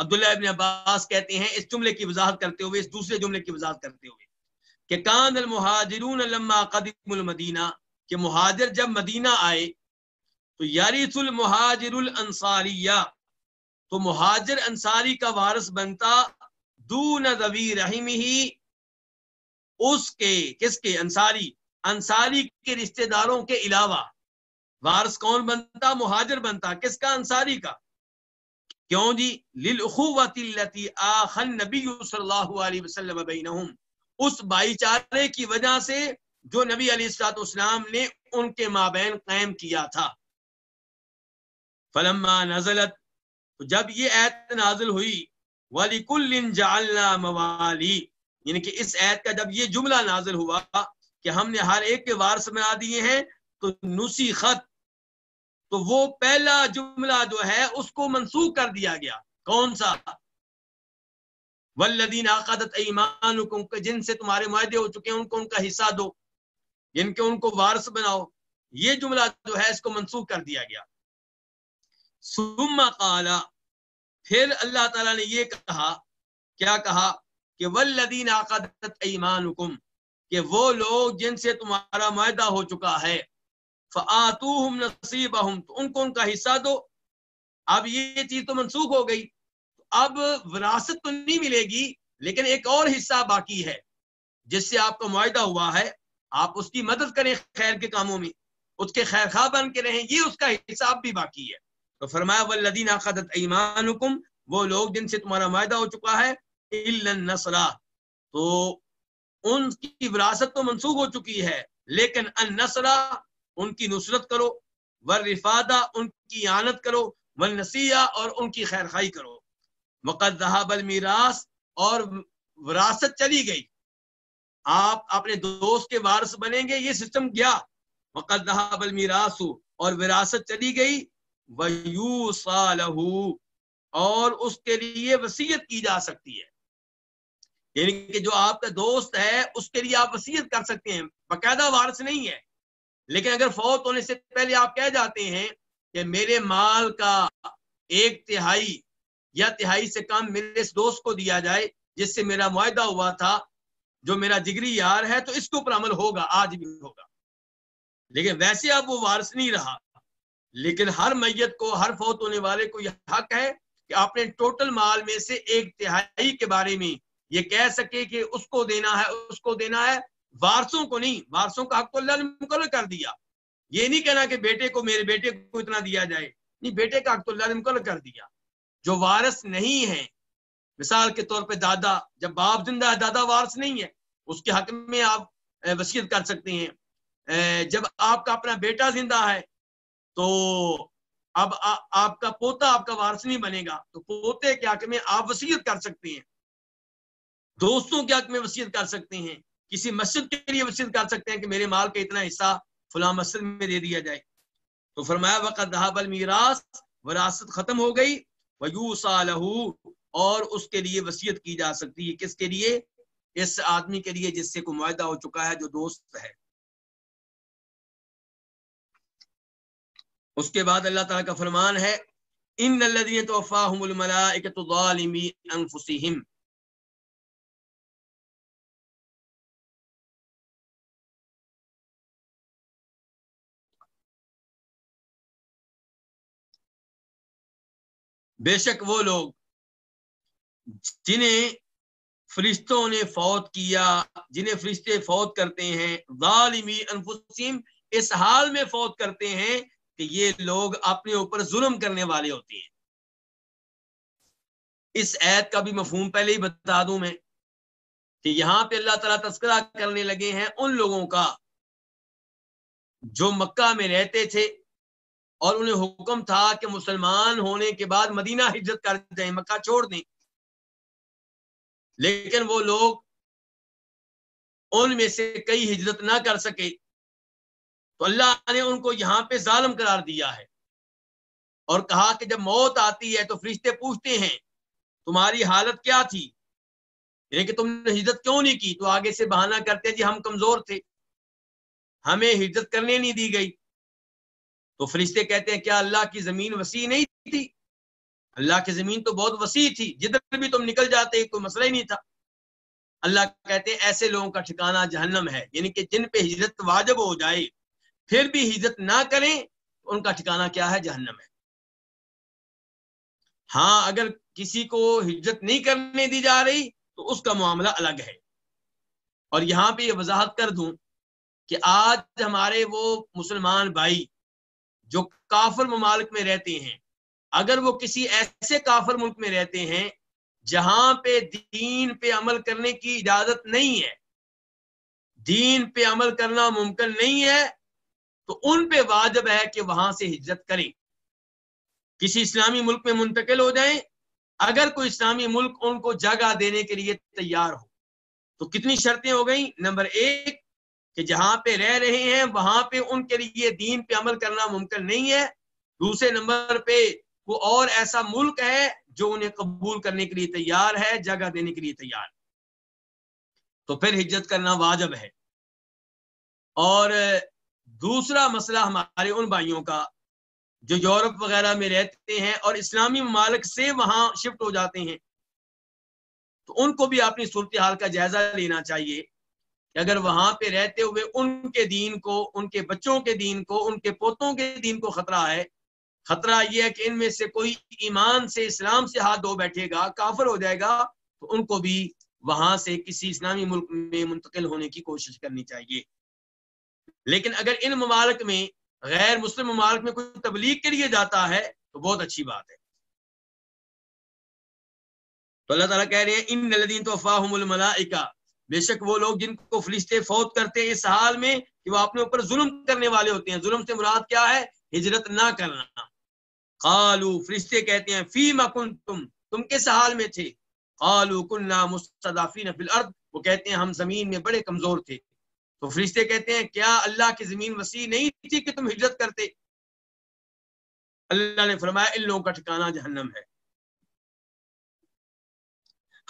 عبداللہ ابن عباس کہتے ہیں، اس جملے کی وضاحت کرتے ہوئے، اس دوسرے جملے کی وضاحت کرتے ہوئے کہ کان المہاجرون لما قدم المدینہ، کہ مہاجر جب مدینہ آئے تو یارث المہاجر الانصاریہ، تو مہاجر انصاری کا وارث بنتا دون ذوی رحم اس کے، کس کے؟ انصاری انصاری کے رشتہ داروں کے علاوہ۔ وارث کون بنتا؟ مہاجر بنتا۔ کس کا؟ انصاری کا۔ کیوں جی؟ للأخوت اللتی آخن نبی صلی اللہ علیہ وسلم بینہم اس بھائی چارے کی وجہ سے جو نبی علیہ السلاط اسلام نے ان کے مابین قائم کیا تھا۔ فلما نزلت، جب یہ ایت نازل ہوئی، وَلِكُلٍ جَعَلْنَا مَوَالِي۔ یعنی کہ اس ایت کا جب یہ جملہ نازل ہوا کہ ہم نے ہر ایک کے وارث بنا دیے ہیں، تو نسی خط تو وہ پہلا جملہ جو ہے اس کو منسوخ کر دیا گیا۔ کون سا؟ والذین عقدت ایمانکم جن سے تمہارے معاہدے ہو چکے ہیں، ان کو ان کا حصہ دو، جن کے ان کو وارث بناؤ۔ یہ جملہ جو ہے، اس کو منسوخ کر دیا گیا۔ ثم قال، پھر اللہ تعالیٰ نے یہ کہا، کیا کہا؟ کہ ولدین عقدت ایمانکم کہ وہ لوگ جن سے تمہارا معاہدہ ہو چکا ہے فآتوہم نصیبہم، تو ان کو ان کا حصہ دو۔ اب یہ چیز تو منسوخ ہو گئی۔ اب وراثت تو نہیں ملے گی، لیکن ایک اور حصہ باقی ہے، جس سے آپ کا معاہدہ ہوا ہے۔ آپ اس کی مدد کریں خیر کے کاموں میں۔ اس کے خیر خواہ بن کے رہیں، یہ اس کا حساب بھی باقی ہے۔ تو فرمایا، والذین عقدت ایمانکم، وہ لوگ جن سے تمہارا معاہدہ ہو چکا ہے، الا تو ان کی وراثت تو منسوخ ہو چکی ہے، لیکن النصر ان کی نصرت کرو والرفادہ ان کی اعانت کرو والنسیہ اور ان کی خیر خائی کرو۔ وقد ذهب المیراث اور وراثت چلی گئی۔ آپ اپنے دوست کے وارث بنیں گے، یہ سسٹم گیا۔ وقد ذهب المیراث اور وراثت چلی گئی۔ اور اس کے لیے وسیعت کی جا سکتی ہے۔ یعنی کہ جو آپ کا دوست ہے، اس کے لیے آپ وسیعت کر سکتے ہیں۔ باقاعدہ وارث نہیں ہے۔ لیکن اگر فوت ہونے سے پہلے آپ کہہ جاتے ہیں کہ میرے مال کا ایک تہائی یا تہائی سے کم میرے اس دوست کو دیا جائے جس سے میرا معاہدہ ہوا تھا، جو میرا جگری یار ہے، تو اس کے اوپر عمل ہوگا، آج بھی ہوگا۔ لیکن ویسے اب وہ وارث نہیں رہا۔ لیکن ہر میت کو، ہر فوت ہونے والے کو یہ حق ہے کہ اپنے ٹوٹل مال میں سے ایک تہائی کے بارے میں یہ کہہ سکے کہ اس کو دینا ہے، اس کو دینا ہے۔ وارسوں کو نہیں وارسوں کا حق تو اللہ نے مقرر کر دیا۔ یہ نہیں کہنا کہ بیٹے کو میرے بیٹے کو اتنا دیا جائے۔ نہیں، بیٹے کا حق تو اللہ نے مقرر کر دیا۔ جو وارث نہیں ہے مثال کے طور پہ دادا، جب باپ زندہ ہے، دادا وارث نہیں ہے، اس کے حق میں آپ وسیعت کر سکتے ہیں۔ جب آپ کا اپنا بیٹا زندہ ہے، تو اب آپ کا پوتا آپ کا وارث نہیں بنے گا۔ تو پوتے کے حق میں آپ وسیعت کر سکتے ہیں۔ دوستوں کے حق میں وسیعت کر سکتے ہیں۔ کسی مسجد کے لیے وسیعت کر سکتے ہیں کہ میرے مال کا اتنا حصہ فلاں مسجد میں دے دیا جائے۔ تو فرمایا وقت دہاب المیراث وراثت ختم ہو گئی۔ ویوسا لہو اور اس کے لیے وسیعت کی جا سکتی ہے۔ کس کے لیے؟ اس آدمی کے لیے جس سے کوئی معاہدہ ہو چکا ہے، جو دوست ہے۔ اس کے بعد اللہ تعالیٰ کا فرمان ہے ان الذين توفاهم الملائكه ظالمي انفسهم بے شک وہ لوگ جنہیں فرشتوں نے فوت کیا، جنہیں فرشتے فوت کرتے ہیں، ظالمی انفسیم اس حال میں فوت کرتے ہیں کہ یہ لوگ اپنے اوپر ظلم کرنے والے ہوتے ہیں۔ اس عید کا بھی مفہوم پہلے ہی بتا دوں میں کہ یہاں پہ اللہ تعالیٰ تذکرہ کرنے لگے ہیں ان لوگوں کا جو مکہ میں رہتے تھے۔ اور انہیں حکم تھا کہ مسلمان ہونے کے بعد مدینہ ہجرت کر جائیں، مکہ چھوڑ دیں۔ لیکن وہ لوگ ان میں سے کئی ہجرت نہ کر سکے۔ تو اللہ نے ان کو یہاں پہ ظالم قرار دیا ہے۔ اور کہا کہ جب موت آتی ہے تو فرشتے پوچھتے ہیں، تمہاری حالت کیا تھی؟ یعنی کہ تم نے ہجرت کیوں نہیں کی؟ تو آگے سے بہانہ کرتے جی ہم کمزور تھے۔ ہمیں ہجرت کرنے نہیں دی گئی۔ تو فرشتے کہتے ہیں، کیا اللہ کی زمین وسیع نہیں تھی؟ اللہ کی زمین تو بہت وسیع تھی، جدھر بھی تم نکل جاتے کوئی مسئلہ ہی نہیں تھا۔ اللہ کہتے ہیں، ایسے لوگوں کا ٹھکانہ جہنم ہے یعنی کہ جن پہ ہجرت واجب ہو جائے، پھر بھی ہجرت نہ کریں، ان کا ٹھکانہ کیا ہے؟ جہنم ہے۔ ہاں اگر کسی کو ہجرت نہیں کرنے دی جا رہی، تو اس کا معاملہ الگ ہے۔ اور یہاں پہ یہ وضاحت کر دوں کہ آج ہمارے وہ مسلمان بھائی جو کافر ممالک میں رہتے ہیں، اگر وہ کسی ایسے کافر ملک میں رہتے ہیں جہاں پہ دین پہ عمل کرنے کی اجازت نہیں ہے، دین پہ عمل کرنا ممکن نہیں ہے، تو ان پہ واجب ہے کہ وہاں سے ہجرت کریں۔ کسی اسلامی ملک میں منتقل ہو جائیں، اگر کوئی اسلامی ملک ان کو جگہ دینے کے لیے تیار ہو، تو کتنی شرطیں ہو گئیں؟ نمبر ایک کہ جہاں پہ رہ رہے ہیں، وہاں پہ ان کے لیے دین پہ عمل کرنا ممکن نہیں ہے۔ دوسرے نمبر پہ وہ اور ایسا ملک ہے جو انہیں قبول کرنے کے لیے تیار ہے، جگہ دینے کے لیے تیار۔ تو پھر ہجرت کرنا واجب ہے۔ اور دوسرا مسئلہ ہمارے ان بھائیوں کا جو یورپ وغیرہ میں رہتے ہیں اور اسلامی ممالک سے وہاں شفٹ ہو جاتے ہیں، تو ان کو بھی اپنی صورتحال کا جائزہ لینا چاہیے۔ کہ اگر وہاں پہ رہتے ہوئے ان کے دین کو، ان کے بچوں کے دین کو، ان کے پوتوں کے دین کو خطرہ ہے، خطرہ یہ ہے کہ ان میں سے کوئی ایمان سے، اسلام سے ہاتھ دھو بیٹھے گا، کافر ہو جائے گا، تو ان کو بھی وہاں سے کسی اسلامی ملک میں منتقل ہونے کی کوشش کرنی چاہیے۔ لیکن اگر ان ممالک میں، غیر مسلم ممالک میں کوئی تبلیغ کے لیے جاتا ہے، تو بہت اچھی بات ہے۔ تو اللہ تعالیٰ کہہ رہے ہیں، ان نلدین تو فاہم الملائکہ بے شک وہ لوگ جن کو فرشتے فوت کرتے ہیں اس حال میں کہ وہ اپنے اوپر ظلم کرنے والے ہوتے ہیں۔ ظلم سے مراد کیا ہے؟ ہجرت نہ کرنا۔ قالو فرشتے کہتے ہیں فی مکن تم تم کس حال میں تھے؟ قالو کننا مستضعفین فی الارض۔ وہ کہتے ہیں، ہم زمین میں بڑے کمزور تھے۔ تو فرشتے کہتے ہیں، کیا اللہ کی زمین وسیع نہیں تھی کہ تم ہجرت کرتے؟ اللہ نے فرمایا، ان لوگوں کا ٹھکانہ جہنم ہے۔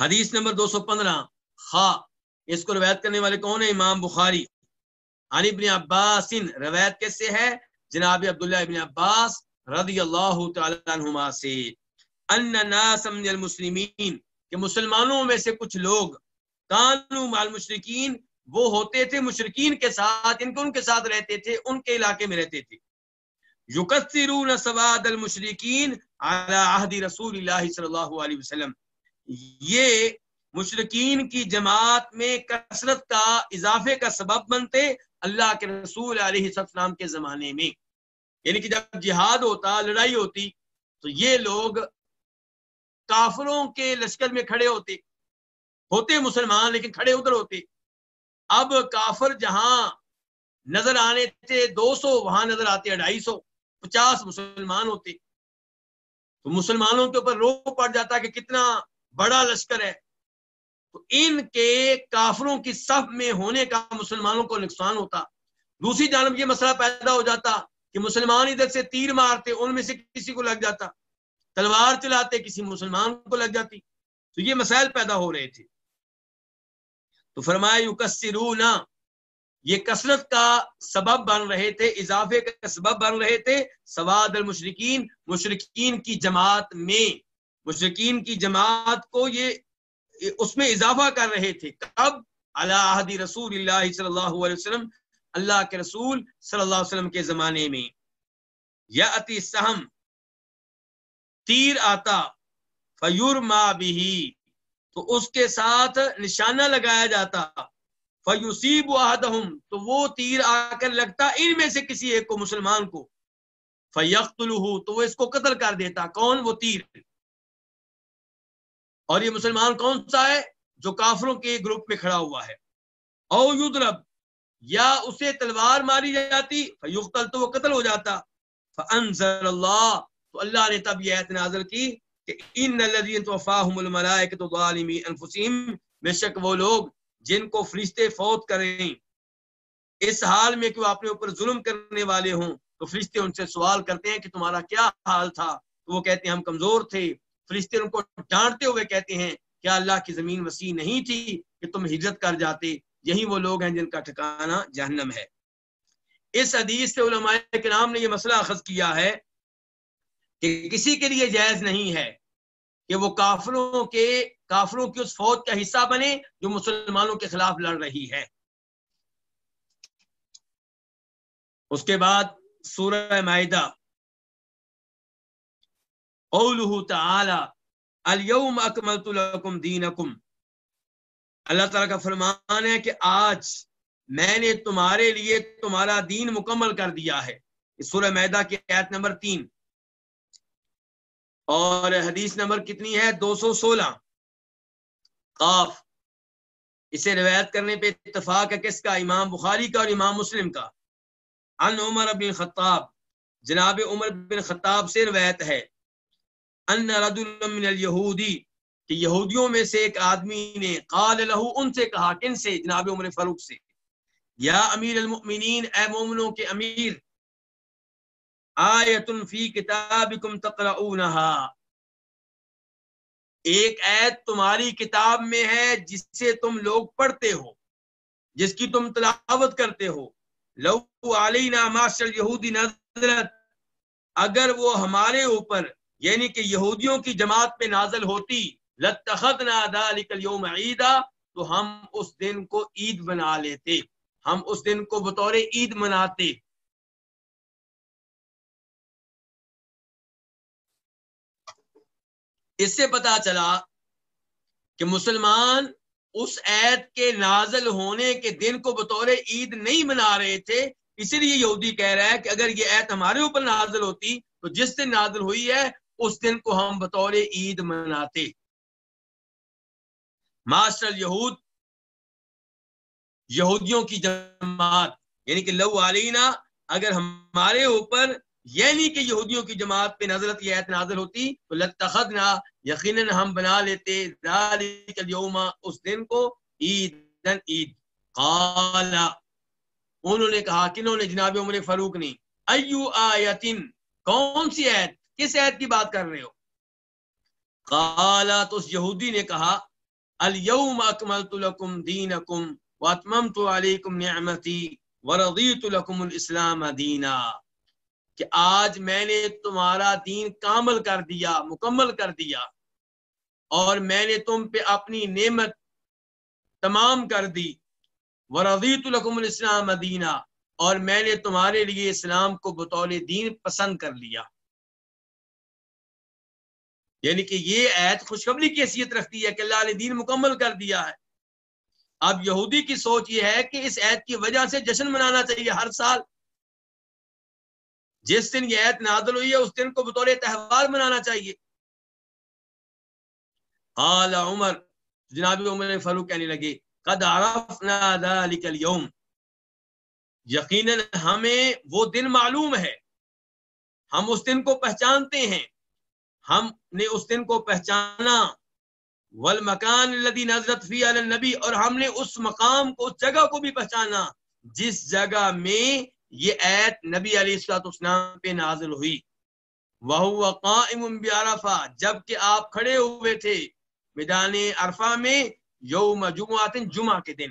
حدیث نمبر دو سو پندرہ۔ خواہ اس کو روایت کرنے والے کون ہیں؟ امام بخاری۔ عن ابن عباس، روایت کیسے ہے؟ جناب عبداللہ ابن عباس رضی اللہ تعالی عنہما سے۔ ان ناس من المسلمین، کہ مسلمانوں میں سے کچھ لوگ، کانو مال مشرقین وہ ہوتے تھے مشرقین کے ساتھ، ان کو ان کے ساتھ رہتے تھے، ان کے علاقے میں رہتے تھے۔ یکثرون سواد المشرقین علی عہد رسول اللہ صلی اللہ علیہ وسلم۔ یہ مشرقین کی جماعت میں کثرت کا اضافے کا سبب بنتے اللہ کے رسول علیہ السلام کے زمانے میں۔ یعنی کہ جب جہاد ہوتا، لڑائی ہوتی، تو یہ لوگ کافروں کے لشکر میں کھڑے ہوتے۔ ہوتے مسلمان لیکن کھڑے ادھر ہوتے۔ اب کافر جہاں نظر آنے تھے، دو سو، وہاں نظر آتے اڑائی سو، پچاس مسلمان ہوتے۔ تو مسلمانوں کے اوپر رو پڑ جاتا کہ کتنا بڑا لشکر ہے۔ تو ان کے کافروں کی صف میں ہونے کا مسلمانوں کو نقصان ہوتا۔ دوسری جانب یہ مسئلہ پیدا ہو جاتا کہ مسلمان ادھر سے تیر مارتے، ان میں سے کسی کو لگ جاتا۔ تلوار چلاتے، کسی مسلمان کو لگ جاتی۔ تو یہ مسائل پیدا ہو رہے تھے۔ تو فرمایا یکسرون یہ کثرت کا سبب بن رہے تھے، اضافے کا سبب بن رہے تھے۔ سواد المشرقین مشرقین کی جماعت میں۔ مشرقین کی جماعت کو یہ اس میں اضافہ کر رہے تھے۔ کب؟ اللہ رسول اللہ صلی اللہ علیہ وسلم، اللہ کے رسول صلی اللہ علیہ وسلم کے زمانے میں۔ یا اتی سہم، تیر آتا فیور ما بھی تو اس کے ساتھ نشانہ لگایا جاتا۔ فیوسیب تو وہ تیر آ کر لگتا ان میں سے کسی ایک کو، مسلمان کو۔ فیخت تو وہ اس کو قتل کر دیتا۔ کون؟ وہ تیر۔ اور یہ مسلمان کون سا ہے جو کافروں کے گروپ میں کھڑا ہوا ہے؟ او یدرب یا اسے تلوار ماری جاتی فیختل تو وہ قتل ہو جاتا۔ فانزل اللہ، تو اللہ نے تب یہ ایت نازل کی کہ ان الذين توفاهم الملائکه ظالمی انفسهم بے شک وہ لوگ جن کو فرشتے فوت کریں۔ اس حال میں کہ وہ اپنے اوپر ظلم کرنے والے ہوں، تو فرشتے ان سے سوال کرتے ہیں کہ تمہارا کیا حال تھا؟ تو وہ کہتے ہیں ہم کمزور تھے۔ فرشتے ان کو ڈانٹتے ہوئے کہتے ہیں کیا اللہ کی زمین وسیع نہیں تھی کہ تم ہجرت کر جاتے؟ یہی وہ لوگ ہیں جن کا ٹھکانہ جہنم ہے۔ اس حدیث سے علماء کے نام نے یہ مسئلہ اخذ کیا ہے کہ کسی کے لیے جائز نہیں ہے کہ وہ کافروں کے کافروں کی اس فوج کا حصہ بنے جو مسلمانوں کے خلاف لڑ رہی ہے۔ اس کے بعد سورہ معدہ قوله تعالی اليوم اکملت لکم دینکم اللہ تعالیٰ کا فرمان ہے کہ آج میں نے تمہارے لیے تمہارا دین مکمل کر دیا ہے۔ سورہ معدہ کی آیت نمبر تین۔ اور حدیث نمبر کتنی ہے؟ دو سو سولہ۔ قاف۔ اسے روایت کرنے پہ اتفاق ہے کس کا؟ امام بخاری کا اور امام مسلم کا۔ ان عمر بن خطاب۔ جناب عمر بن خطاب سے روایت ہے۔ ان رجل من الیہودی کہ یہودیوں میں سے ایک آدمی نے قال لہو، ان سے کہا، کن سے؟ جناب عمر فاروق سے۔ یا امیر المؤمنین، اے مومنوں کے امیر آیت فی کتابکم تقرؤونہا۔ ایک ایت تمہاری کتاب میں ہے جس سے تم لوگ پڑھتے ہو، جس کی تم تلاوت کرتے ہو۔ لو علینا معاشر یہودی نظرت، اگر وہ ہمارے اوپر یعنی کہ یہودیوں کی جماعت پہ نازل ہوتی لتخذنا ذلك اليوم عیدا تو ہم اس دن کو عید بنا لیتے۔ ہم اس دن کو بطور عید مناتے۔ اس سے پتا چلا کہ مسلمان اس عید کے نازل ہونے کے دن کو بطور عید نہیں منا رہے تھے۔ اسی لیے یہودی کہہ رہا ہے کہ اگر یہ عید ہمارے اوپر نازل ہوتی، تو جس دن نازل ہوئی ہے اس دن کو ہم بطور عید مناتے۔ ماسٹر یہود یہودیوں کی جماعت یعنی کہ لو علینا، اگر ہمارے اوپر یعنی کہ یہودیوں کی جماعت پہ نظرت یہ نازل ہوتی، تو لتخذنا یقیناً ہم بنا لیتے۔ اليوم اس دن کو عید عید۔ قالا انہوں نے کہا، کنہوں نے جناب عمر فاروق نے، ایو آیتن، کون سی عید کس عید کی بات کر رہے ہو؟ قالا تو اس یہودی نے کہا، اليوم اکملت لکم دینکم واتممت علیکم نعمتی ورضیت لکم الاسلام دینا۔ کہ آج میں نے تمہارا دین کامل کر دیا، مکمل کر دیا، اور میں نے تم پہ اپنی نعمت تمام کر دی۔ ورضیت لکم الاسلام مدینہ اور میں نے تمہارے لیے اسلام کو بطور دین پسند کر لیا۔ یعنی کہ یہ عید خوشخبری کی حیثیت رکھتی ہے کہ اللہ نے دین مکمل کر دیا ہے۔ اب یہودی کی سوچ یہ ہے کہ اس عید کی وجہ سے جشن منانا چاہیے ہر سال۔ جس دن یہ عید نادل ہوئی ہے، اس دن کو بطور تہوار منانا چاہیے۔ قال عمر، جناب عمر فاروق کہنے لگے، قد عرفنا ذلك اليوم یقیناً ہمیں وہ دن معلوم ہے۔ ہم اس دن کو پہچانتے ہیں۔ ہم نے اس دن کو پہچانا۔ والمکان الذي نزلت فی علی النبی اور ہم نے اس مقام کو، اس جگہ کو بھی پہچانا۔ جس جگہ میں یہ ایت نبی علیہ السلاۃ اسلام پہ نازل ہوئی۔ وہ قائم بعرفہ جبکہ آپ کھڑے ہوئے تھے میدان عرفہ میں یوم جمعات جمعہ کے دن۔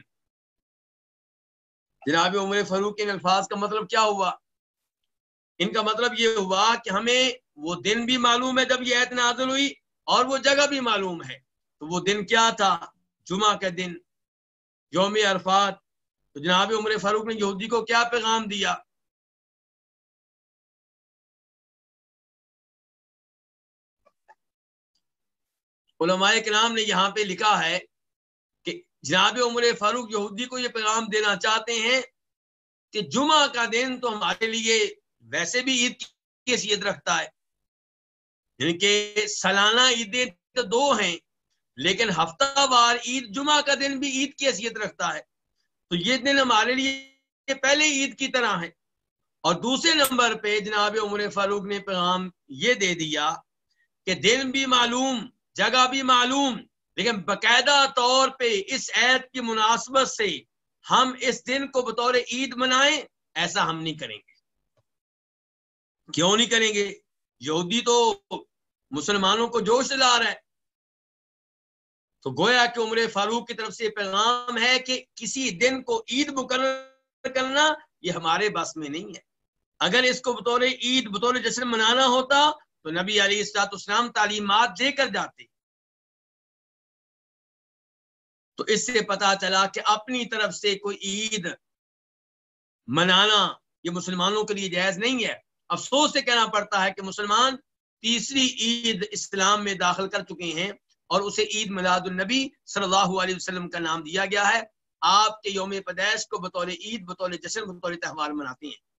جناب عمر فاروق، ان الفاظ کا مطلب کیا ہوا؟ ان کا مطلب یہ ہوا کہ ہمیں وہ دن بھی معلوم ہے جب یہ ایت نازل ہوئی اور وہ جگہ بھی معلوم ہے۔ تو وہ دن کیا تھا؟ جمعہ کا دن، یوم عرفات۔ تو جناب عمر فاروق نے یہودی کو کیا پیغام دیا؟ علماء کرام نے یہاں پہ لکھا ہے کہ جناب عمر فاروق یہودی کو یہ پیغام دینا چاہتے ہیں کہ جمعہ کا دن تو ہمارے لیے ویسے بھی عید کی حیثیت رکھتا ہے۔ یعنی کہ سالانہ عیدیں تو دو ہیں، لیکن ہفتہ وار عید، جمعہ کا دن بھی عید کی حیثیت رکھتا ہے۔ تو یہ دن ہمارے لیے پہلے عید کی طرح ہے اور دوسرے نمبر پہ جناب عمر فاروق نے پیغام یہ دے دیا کہ دن بھی معلوم، جگہ بھی معلوم، لیکن باقاعدہ طور پہ اس عید کی مناسبت سے ہم اس دن کو بطور عید منائیں، ایسا ہم نہیں کریں گے۔ کیوں نہیں کریں گے؟ یہودی تو مسلمانوں کو جوش دلا رہا ہے تو گویا کہ عمر فاروق کی طرف سے یہ پیغام ہے کہ کسی دن کو عید مقرر کرنا یہ ہمارے بس میں نہیں ہے۔ اگر اس کو بطور عید، بطور جشن منانا ہوتا تو نبی علی اسلات اسلام تعلیمات دے کر جاتے۔ تو اس سے پتا چلا کہ اپنی طرف سے کوئی عید منانا یہ مسلمانوں کے لیے جائز نہیں ہے۔ افسوس سے کہنا پڑتا ہے کہ مسلمان تیسری عید اسلام میں داخل کر چکے ہیں اور اسے عید میلاد النبی صلی اللہ علیہ وسلم کا نام دیا گیا ہے۔ آپ کے یوم پیدائش کو بطور عید، بطور جشن، بطور تہوار مناتے ہیں۔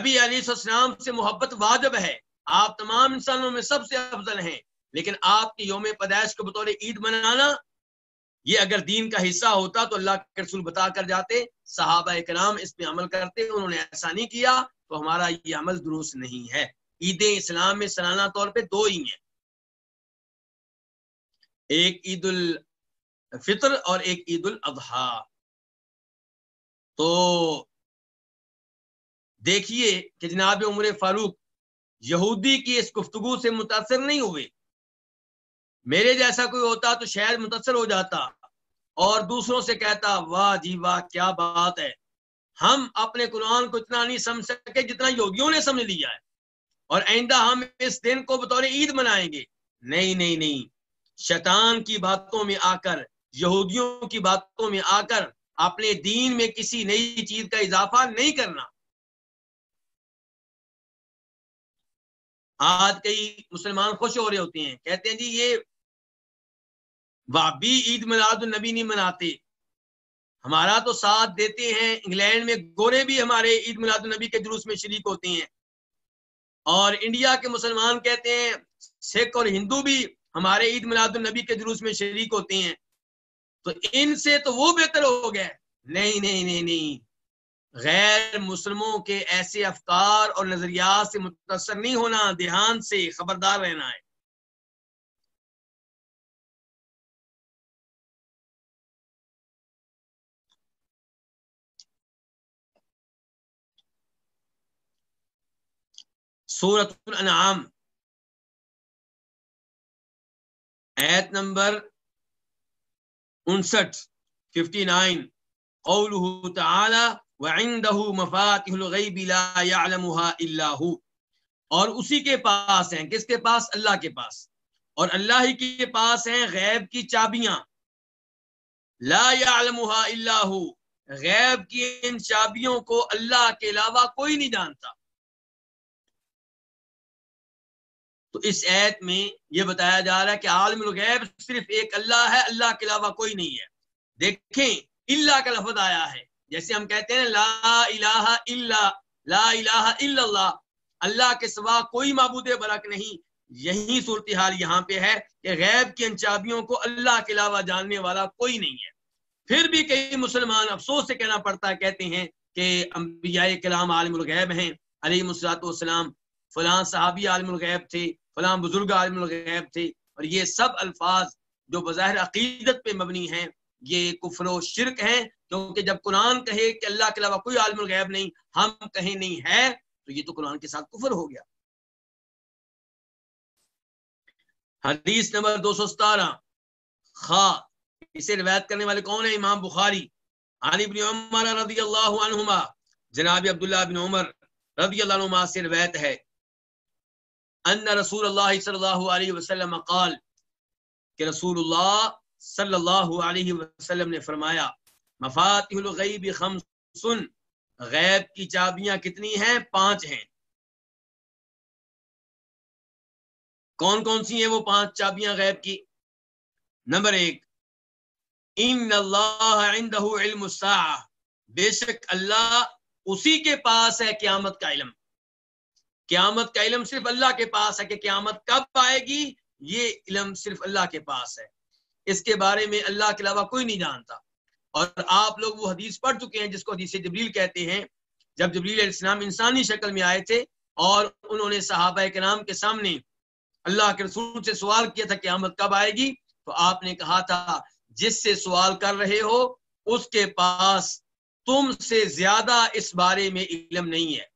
نبی علیہ السلام سے محبت واجب ہے۔ آپ تمام انسانوں میں سب سے افضل ہیں۔ لیکن آپ کے یوم پیدائش کو بطور عید منانا، یہ اگر دین کا حصہ ہوتا تو اللہ کے رسول بتا کر جاتے، صحابہ کرام اس پہ عمل کرتے، انہوں نے ایسا نہیں کیا تو ہمارا یہ عمل درست نہیں ہے۔ عید اسلام میں سالانہ طور پہ دو ہی ہیں۔ ایک عید الفطر اور ایک عید الاضحیٰ۔ تو دیکھیے کہ جناب عمر فاروق یہودی کی اس گفتگو سے متاثر نہیں ہوئے۔ میرے جیسا کوئی ہوتا تو شاید متاثر ہو جاتا اور دوسروں سے کہتا، واہ جی واہ، کیا بات ہے۔ ہم اپنے قرآن کو اتنا نہیں سمجھ سکے جتنا یوگیوں نے سمجھ لیا ہے۔ اور آئندہ ہم اس دن کو بطور عید منائیں گے۔ نہیں نہیں نہیں۔ شیطان کی باتوں میں آ کر، یہودیوں کی باتوں میں آ کر اپنے دین میں کسی نئی چیز کا اضافہ نہیں کرنا۔ آج کئی مسلمان خوش ہو رہے ہوتے ہیں۔ کہتے ہیں جی یہ وابی عید میلاد النبی نہیں مناتے۔ ہمارا تو ساتھ دیتے ہیں۔ انگلینڈ میں گورے بھی ہمارے عید میلاد النبی کے جلوس میں شریک ہوتے ہیں۔ اور انڈیا کے مسلمان کہتے ہیں، سکھ اور ہندو بھی ہمارے عید میلاد النبی کے جلوس میں شریک ہوتے ہیں۔ تو ان سے تو وہ بہتر ہو گئے نہیں نہیں نہیں نہیں۔ غیر مسلموں کے ایسے افکار اور نظریات سے متاثر نہیں ہونا دھیان سے خبردار رہنا ہے۔ سورت الانعام۔ ایت نمبر انسٹھ ففٹی نائن قوله تعالی، وعنده مفاتح الغیب لا يعلمها الا هو۔ اور اسی کے پاس ہیں، کس کے پاس؟ اللہ کے پاس۔ اور اللہ ہی کے پاس ہیں غیب کی چابیاں۔ لا يعلمها الا هو۔ غیب کی ان چابیوں کو اللہ کے علاوہ کوئی نہیں جانتا۔ تو اس ایت میں یہ بتایا جا رہا ہے کہ عالم الغیب صرف ایک اللہ ہے، اللہ کے علاوہ کوئی نہیں ہے۔ دیکھیں، اللہ کا لفظ آیا ہے۔ جیسے ہم کہتے ہیں، لا الہ الا، لا الہ الا اللہ۔ اللہ کے سوا کوئی معبود برک نہیں۔ یہی صورتحال یہاں پہ ہے کہ غیب کی انچابیوں کو اللہ کے علاوہ جاننے والا کوئی نہیں ہے۔ پھر بھی کئی مسلمان افسوس سے کہنا پڑتا ہے، کہتے ہیں کہ انبیاء کلام عالم الغیب ہیں۔ علیہ مسلاط والسلام، فلاں صحابی عالم الغیب تھے۔ فلاں بزرگ عالم الغیب تھے اور یہ سب الفاظ جو بظاہر عقیدت پہ مبنی ہیں، یہ کفر و شرک ہیں۔ کیونکہ جب قرآن کہے کہ اللہ کے علاوہ کوئی عالم الغیب نہیں، ہم کہیں نہیں ہے، تو یہ تو قرآن کے ساتھ کفر ہو گیا۔ حدیث نمبر دو سو ستارہ۔ خا اسے روایت کرنے والے کون ہیں؟ امام بخاری۔ عن ابن عمر رضی اللہ عنہما۔ جناب عبداللہ بن عمر رضی اللہ عنہما سے روایت ہے ان رسول اللہ صلی اللہ علیہ وسلم قال کہ رسول اللہ صلی اللہ علیہ وسلم نے فرمایا مفاتح الغیب خمس غیب کی چابیاں کتنی ہیں؟ پانچ ہیں۔ کون کون سی ہیں وہ پانچ چابیاں غیب کی؟ نمبر ایک، ان اللہ عندہ علم الساعہ بے شک اللہ اسی کے پاس ہے قیامت کا علم۔ قیامت کا علم صرف اللہ کے پاس ہے کہ قیامت کب آئے گی؟ یہ علم صرف اللہ کے پاس ہے۔ اس کے بارے میں اللہ کے علاوہ کوئی نہیں جانتا۔ اور آپ لوگ وہ حدیث پڑھ چکے ہیں جس کو حدیث جبریل کہتے ہیں۔ جب جبریل علیہ السلام انسانی شکل میں آئے تھے اور انہوں نے صحابہ کے نام کے سامنے اللہ کے رسول سے سوال کیا تھا قیامت کب آئے گی، تو آپ نے کہا تھا، جس سے سوال کر رہے ہو، اس کے پاس تم سے زیادہ اس بارے میں علم نہیں ہے۔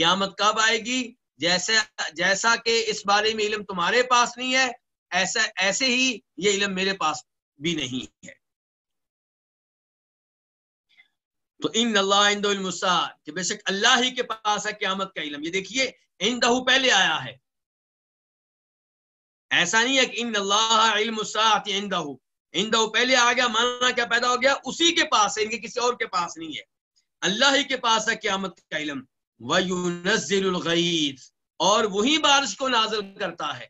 قیامت کب آئے گی؟ جیسا جیسا کہ اس بارے میں علم تمہارے پاس نہیں ہے، ایسا ایسے ہی یہ علم میرے پاس بھی نہیں ہے۔ تو ان اللہ کہ بے شک اللہ ہی کے پاس ہے قیامت کا علم۔ یہ دیکھیے ان دہو پہلے آیا ہے۔ ایسا نہیں ہے کہ ان اللہ علم ان دہو پہلے آ گیا ماننا کیا پیدا ہو گیا؟ اسی کے پاس ہے، ان کے کسی اور کے پاس نہیں ہے۔ اللہ ہی کے پاس ہے قیامت کا علم۔ وَيُنَزِّلُ الْغَيْثِ اور وہی بارش کو نازل کرتا ہے۔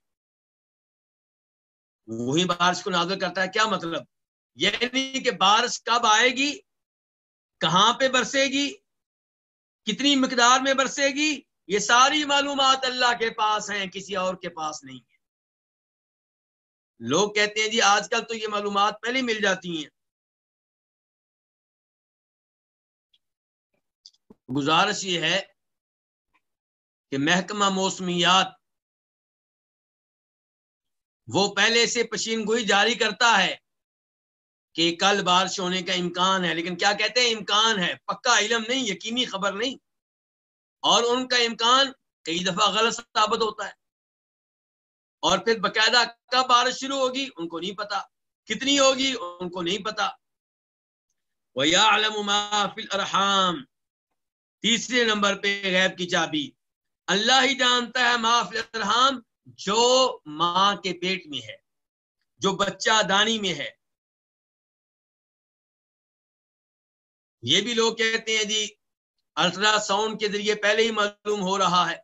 وہی بارش کو نازل کرتا ہے کیا مطلب؟ یعنی کہ بارش کب آئے گی؟ کہاں پہ برسے گی؟ کتنی مقدار میں برسے گی؟ یہ ساری معلومات اللہ کے پاس ہیں، کسی اور کے پاس نہیں ہے لوگ کہتے ہیں جی آج کل تو یہ معلومات پہلے مل جاتی ہیں۔ گزارش یہ ہے کہ محکمہ موسمیات وہ پہلے سے پشین گوئی جاری کرتا ہے کہ کل بارش ہونے کا امکان ہے، لیکن کیا کہتے ہیں امکان ہے؟ پکا علم نہیں، یقینی خبر نہیں۔ اور ان کا امکان کئی دفعہ غلط ثابت ہوتا ہے۔ اور پھر باقاعدہ کب بارش شروع ہوگی؟ ان کو نہیں پتا۔ کتنی ہوگی؟ ان کو نہیں پتا۔ الْأَرْحَامِ۔ تیسرے نمبر پہ غیب کی چابی۔ اللہ ہی جانتا ہے معاف الرحام جو ماں کے پیٹ میں ہے، جو بچہ دانی میں ہے۔ یہ بھی لوگ کہتے ہیں جی الٹرا ساؤنڈ کے ذریعے پہلے ہی معلوم ہو رہا ہے۔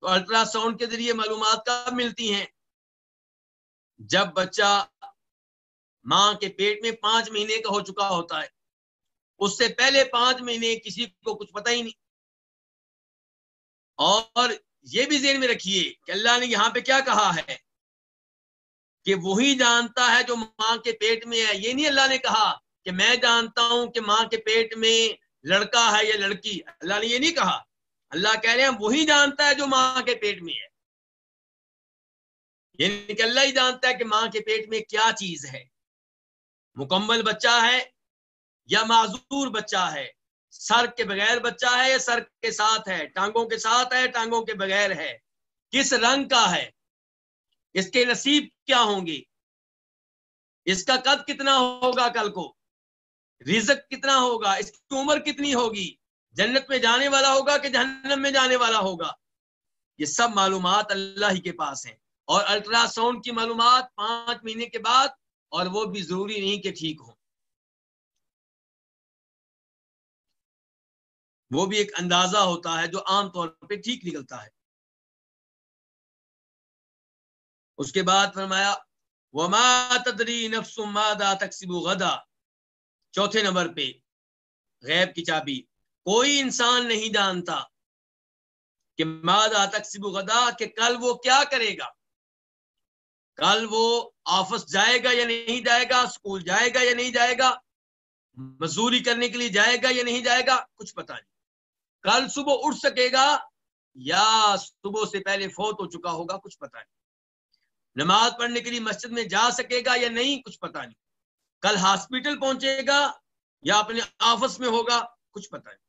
تو الٹرا ساؤنڈ کے ذریعے معلومات کب ملتی ہیں؟ جب بچہ ماں کے پیٹ میں پانچ مہینے کا ہو چکا ہوتا ہے۔ اس سے پہلے پانچ مہینے کسی کو کچھ پتہ ہی نہیں۔ اور یہ بھی ذہن میں رکھیے کہ اللہ نے یہاں پہ کیا کہا ہے کہ وہی جانتا ہے جو ماں کے پیٹ میں ہے۔ یہ نہیں اللہ نے کہا کہ میں جانتا ہوں کہ ماں کے پیٹ میں لڑکا ہے یا لڑکی۔ اللہ نے یہ نہیں کہا۔ اللہ کہہ رہے ہیں وہی جانتا ہے جو ماں کے پیٹ میں ہے۔ یعنی کہ اللہ ہی جانتا ہے کہ ماں کے پیٹ میں کیا چیز ہے۔ مکمل بچہ ہے یا معذور بچہ ہے۔ سر کے بغیر بچہ ہے یا سر کے ساتھ ہے؟ ٹانگوں کے ساتھ ہے، ٹانگوں کے بغیر ہے؟ کس رنگ کا ہے؟ اس کے نصیب کیا ہوں گے اس کا قد کتنا ہوگا کل کو؟ رزق کتنا ہوگا؟ اس کی عمر کتنی ہوگی؟ جنت میں جانے والا ہوگا کہ جہنم میں جانے والا ہوگا؟ یہ سب معلومات اللہ ہی کے پاس ہیں۔ اور الٹرا ساؤنڈ کی معلومات پانچ مہینے کے بعد، اور وہ بھی ضروری نہیں کہ ٹھیک ہوں۔ وہ بھی ایک اندازہ ہوتا ہے جو عام طور پہ ٹھیک نکلتا ہے۔ اس کے بعد فرمایا، وما تدری نفس مادا تکسب غدا۔ چوتھے نمبر پہ، غیب کی چابی۔ کوئی انسان نہیں جانتا کہ مادا تکسب غدا، کہ کل وہ کیا کرے گا۔ کل وہ آفس جائے گا یا نہیں جائے گا اسکول جائے گا یا نہیں جائے گا، مزدوری کرنے کے لیے جائے گا یا نہیں جائے گا، کچھ پتا نہیں۔ کل صبح اٹھ سکے گا یا صبح سے پہلے فوت ہو چکا ہوگا، کچھ پتا نہیں۔ نماز پڑھنے کے لیے مسجد میں جا سکے گا یا نہیں، کچھ پتا نہیں۔ کل ہاسپٹل پہنچے گا یا اپنے آفس میں ہوگا، کچھ پتا نہیں۔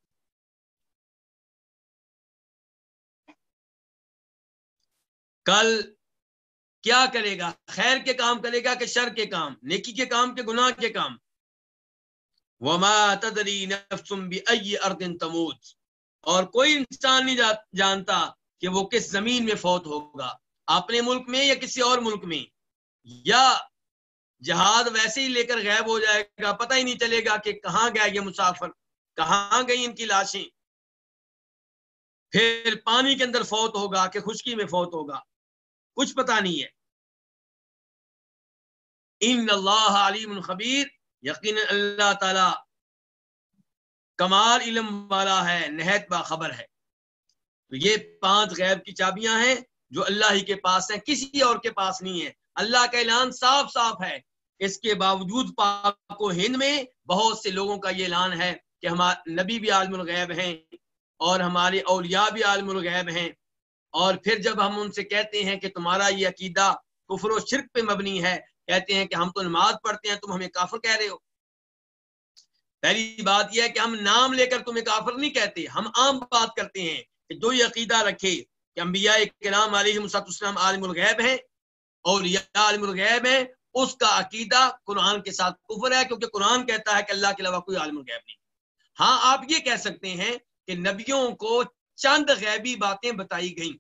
کل کیا کرے گا؟ خیر کے کام کرے گا کہ شر کے کام؟ نیکی کے کام کے گناہ کے کام؟ وما تدری تموت۔ اور کوئی انسان نہیں جانتا کہ وہ کس زمین میں فوت ہوگا۔ اپنے ملک میں یا کسی اور ملک میں۔ یا جہاد ویسے ہی لے کر غائب ہو جائے گا، پتہ ہی نہیں چلے گا کہ کہاں گیا یہ مسافر، کہاں گئی ان کی لاشیں۔ پھر پانی کے اندر فوت ہوگا کہ خشکی میں فوت ہوگا۔ کچھ پتا نہیں ہے۔ ان اللہ علیم خبیر یقین اللہ تعالی کمال علم والا ہے، نہایت باخبر ہے۔ تو یہ پانچ غیب کی چابیاں ہیں جو اللہ ہی کے پاس ہیں، کسی اور کے پاس نہیں ہے اللہ کا اعلان صاف صاف ہے۔ اس کے باوجود پاک و ہند میں بہت سے لوگوں کا یہ اعلان ہے کہ ہمارے نبی بھی عالم الغیب ہیں اور ہمارے اولیاء بھی عالم الغیب ہیں۔ اور پھر جب ہم ان سے کہتے ہیں کہ تمہارا یہ عقیدہ کفر و شرک پہ مبنی ہے، کہتے ہیں کہ ہم تو نماز پڑھتے ہیں، تم ہمیں کافر کہہ رہے ہو۔ پہلی بات یہ ہے کہ ہم نام لے کر تمہیں کافر نہیں کہتے، ہم عام بات کرتے ہیں کہ جو یہ عقیدہ رکھے، کہ انبیاء کرام علیہ السلام عالم الغیب ہیں اور یہ عالم الغیب ہیں، اس کا عقیدہ قرآن کے ساتھ کفر ہے، کیونکہ قرآن کہتا ہے کہ اللہ کے علاوہ کوئی عالم الغیب نہیں۔ ہاں آپ یہ کہہ سکتے ہیں کہ نبیوں کو چند غیبی باتیں بتائی گئیں۔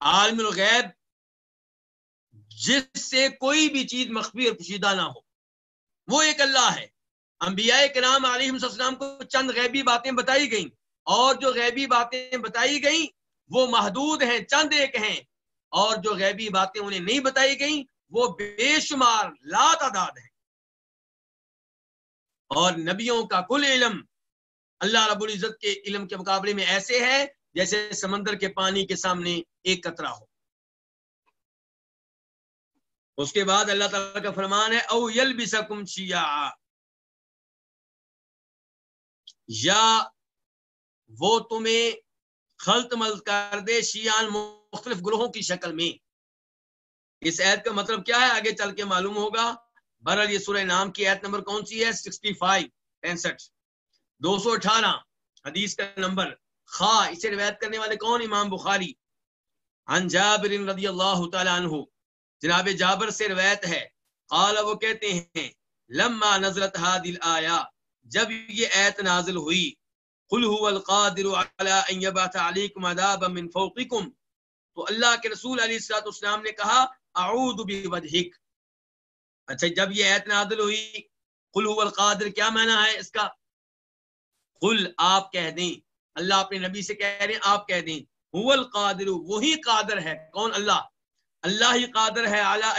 عالم الغیب جس سے کوئی بھی چیز مخفی اور پوشیدہ نہ ہو، وہ ایک اللہ ہے۔ انبیاء کرام علیہ السلام کو چند غیبی باتیں بتائی گئیں اور جو غیبی باتیں بتائی گئیں وہ محدود ہیں، چند ایک ہیں۔ اور جو غیبی باتیں انہیں نہیں بتائی گئیں، وہ بے شمار لا تعداد ہیں۔ اور نبیوں کا کل علم اللہ رب العزت کے علم کے مقابلے میں ایسے ہے جیسے سمندر کے پانی کے سامنے ایک قطرہ ہو۔ اس کے بعد اللہ تعالیٰ کا فرمان ہے، او یل بسکم شیعہ۔ یا وہ تمہیں خلط مل کر دے شیان مختلف گروہوں کی شکل میں۔ اس عید کا مطلب کیا ہے؟ آگے چل کے معلوم ہوگا۔ برحال یہ سورہ نام کی عید نمبر کون سی ہے؟ سکسٹی فائیو پینسٹھ دو سو اٹھارہ، حدیث کا نمبر۔ خواہ اسے روایت کرنے والے کون؟ امام بخاری۔ عن جابر رضی اللہ تعالیٰ عنہ۔ جناب جابر سے روایت ہے۔ قال وہ کہتے ہیں، لما نزلت هذه الايه جب یہ ایت نازل ہوئی، قل هو القادر على ان يبعث عليكم عذابا من فوقكم۔ تو اللہ کے رسول علیہ الصلوۃ والسلام نے کہا، اعوذ بوجهك اچھا جب یہ ایت نازل ہوئی، قل هو القادر، کیا معنی ہے اس کا؟ قل آپ کہہ دیں۔ اللہ اپنے نبی سے کہہ رہے ہیں، آپ کہہ دیں۔ هو القادر، وہی قادر ہے۔ کون اللہ؟ اللہ ہی قادر ہے اعلیٰ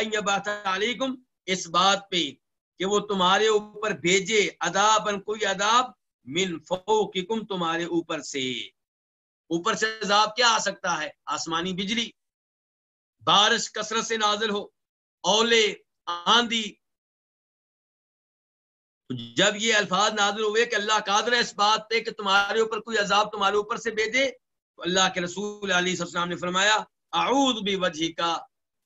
علیکم اس بات پہ کہ وہ تمہارے اوپر بھیجے اداب کوئی اداب من فوقکم تمہارے اوپر سے۔ اوپر سے عذاب کیا آ سکتا ہے؟ آسمانی بجلی۔ بارش کثرت سے نازل ہو۔ اولے، آندھی۔ جب یہ الفاظ نازل ہوئے کہ اللہ قادر ہے اس بات پہ کہ تمہارے اوپر کوئی عذاب تمہارے اوپر سے بھیجے، تو اللہ کے رسول علیہ السلام نے فرمایا، اعوذ بوجہ کا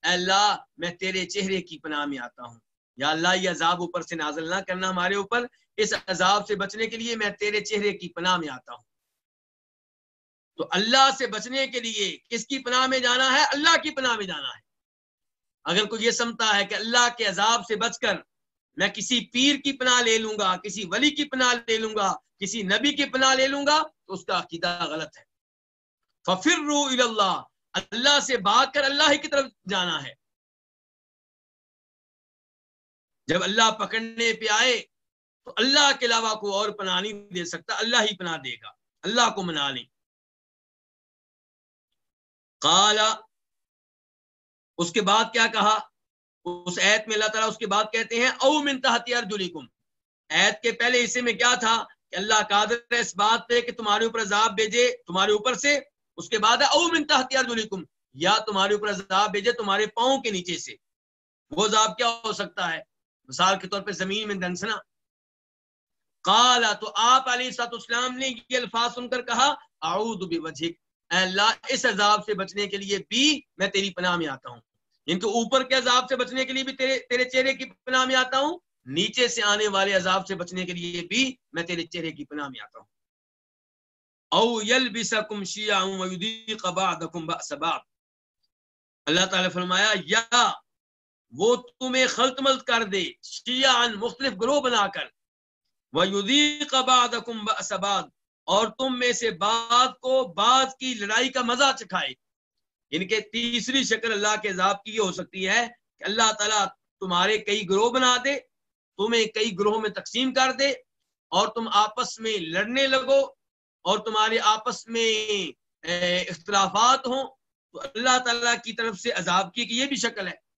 اللہ، میں تیرے چہرے کی پناہ میں آتا ہوں۔ یا اللہ، یہ عذاب اوپر سے نازل نہ کرنا ہمارے اوپر، اس عذاب سے بچنے کے لیے میں تیرے چہرے کی پناہ میں آتا ہوں۔ تو اللہ سے بچنے کے لیے کس کی پناہ میں جانا ہے؟ اللہ کی پناہ میں جانا ہے۔ اگر کوئی یہ سمتا ہے کہ اللہ کے عذاب سے بچ کر میں کسی پیر کی پناہ لے لوں گا، کسی ولی کی پناہ لے لوں گا، کسی نبی کی پناہ لے لوں گا، تو اس کا عقیدہ غلط ہے۔ ففر رو اللہ اللہ سے بھاگ کر اللہ ہی کی طرف جانا ہے۔ جب اللہ پکڑنے پہ آئے تو اللہ کے علاوہ کوئی اور پناہ نہیں دے سکتا، اللہ ہی پناہ دے گا، اللہ کو منا لیں۔ کالا اس کے بعد کیا کہا؟ اس ایت میں اللہ تعالیٰ اس کے بعد کہتے ہیں، او من تحت ارجلکم۔ ایت کے پہلے حصے میں کیا تھا؟ کہ اللہ قادر ہے اس بات پہ کہ تمہارے اوپر عذاب بھیجے، تمہارے اوپر سے۔ اس کے بعد او من تحت ارجلکم۔ یا تمہارے اوپر عذاب بھیجے تمہارے پاؤں کے نیچے سے۔ وہ عذاب کیا ہو سکتا ہے؟ مثال کے طور پہ زمین میں دنسنا۔ قالا تو آپ علیہ الصلوۃ والسلام نے یہ الفاظ سن کر کہا، اعوذ بوجهک اے اللہ، اس عذاب سے بچنے کے لیے بھی میں تیری پناہ میں آتا ہوں۔ یعنی ان کے اوپر کے عذاب سے بچنے کے لیے بھی تیرے تیرے چہرے کی پناہ میں آتا ہوں، نیچے سے آنے والے عذاب سے بچنے کے لیے بھی میں تیرے چہرے کی پناہ میں آتا ہوں۔ او یلبسکم شیعا ویذیق بعضکم باس بعض۔ اللہ تعالی فرمایا، یا وہ تمہیں خلط ملط کر دے شیعان مختلف گروہ بنا کر۔ ویذیق اور تم میں سے بعض کو بعض کی لڑائی کا مزہ چکھائے۔ یعنی ان کے تیسری شکل اللہ کے عذاب کی یہ ہو سکتی ہے کہ اللہ تعالیٰ تمہارے کئی گروہ بنا دے، تمہیں کئی گروہ میں تقسیم کر دے اور تم آپس میں لڑنے لگو اور تمہارے آپس میں اختلافات ہوں تو اللہ تعالیٰ کی طرف سے عذاب کی کہ یہ بھی شکل ہے۔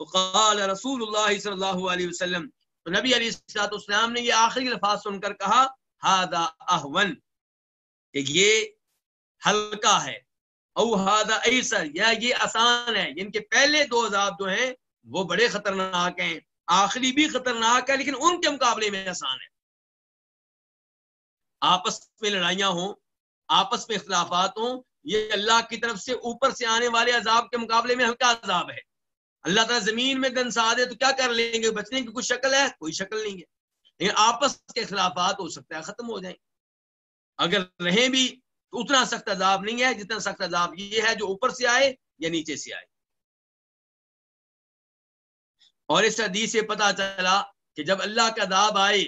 تو قال رسول اللہ صلی اللہ علیہ وسلم، تو نبی علیہ السلاط اسلام نے یہ آخری لفاظ سن کر کہا ہادا احون کہ یہ ہلکا ہے، او ہادا ایسر، یا یہ آسان ہے۔ یعنی ان کے پہلے دو عذاب جو ہیں، وہ بڑے خطرناک ہیں، آخری بھی خطرناک ہے، لیکن ان کے مقابلے میں آسان ہے۔ آپس میں لڑائیاں ہوں، آپس میں اختلافات ہوں، یہ اللہ کی طرف سے اوپر سے آنے والے عذاب کے مقابلے میں ہلکا عذاب ہے۔ اللہ تعالیٰ زمین میں گنسا دے تو کیا کر لیں گے؟ بچنے کی کچھ شکل ہے؟ کوئی شکل نہیں ہے۔ لیکن آپس کے خلافات ہو سکتا ہے، ختم ہو جائیں۔ اگر رہیں بھی تو اتنا سخت عذاب نہیں ہے جتنا سخت عذاب یہ ہے جو اوپر سے آئے یا نیچے سے آئے۔ اور اس حدیث سے پتا چلا کہ جب اللہ کا عذاب آئے،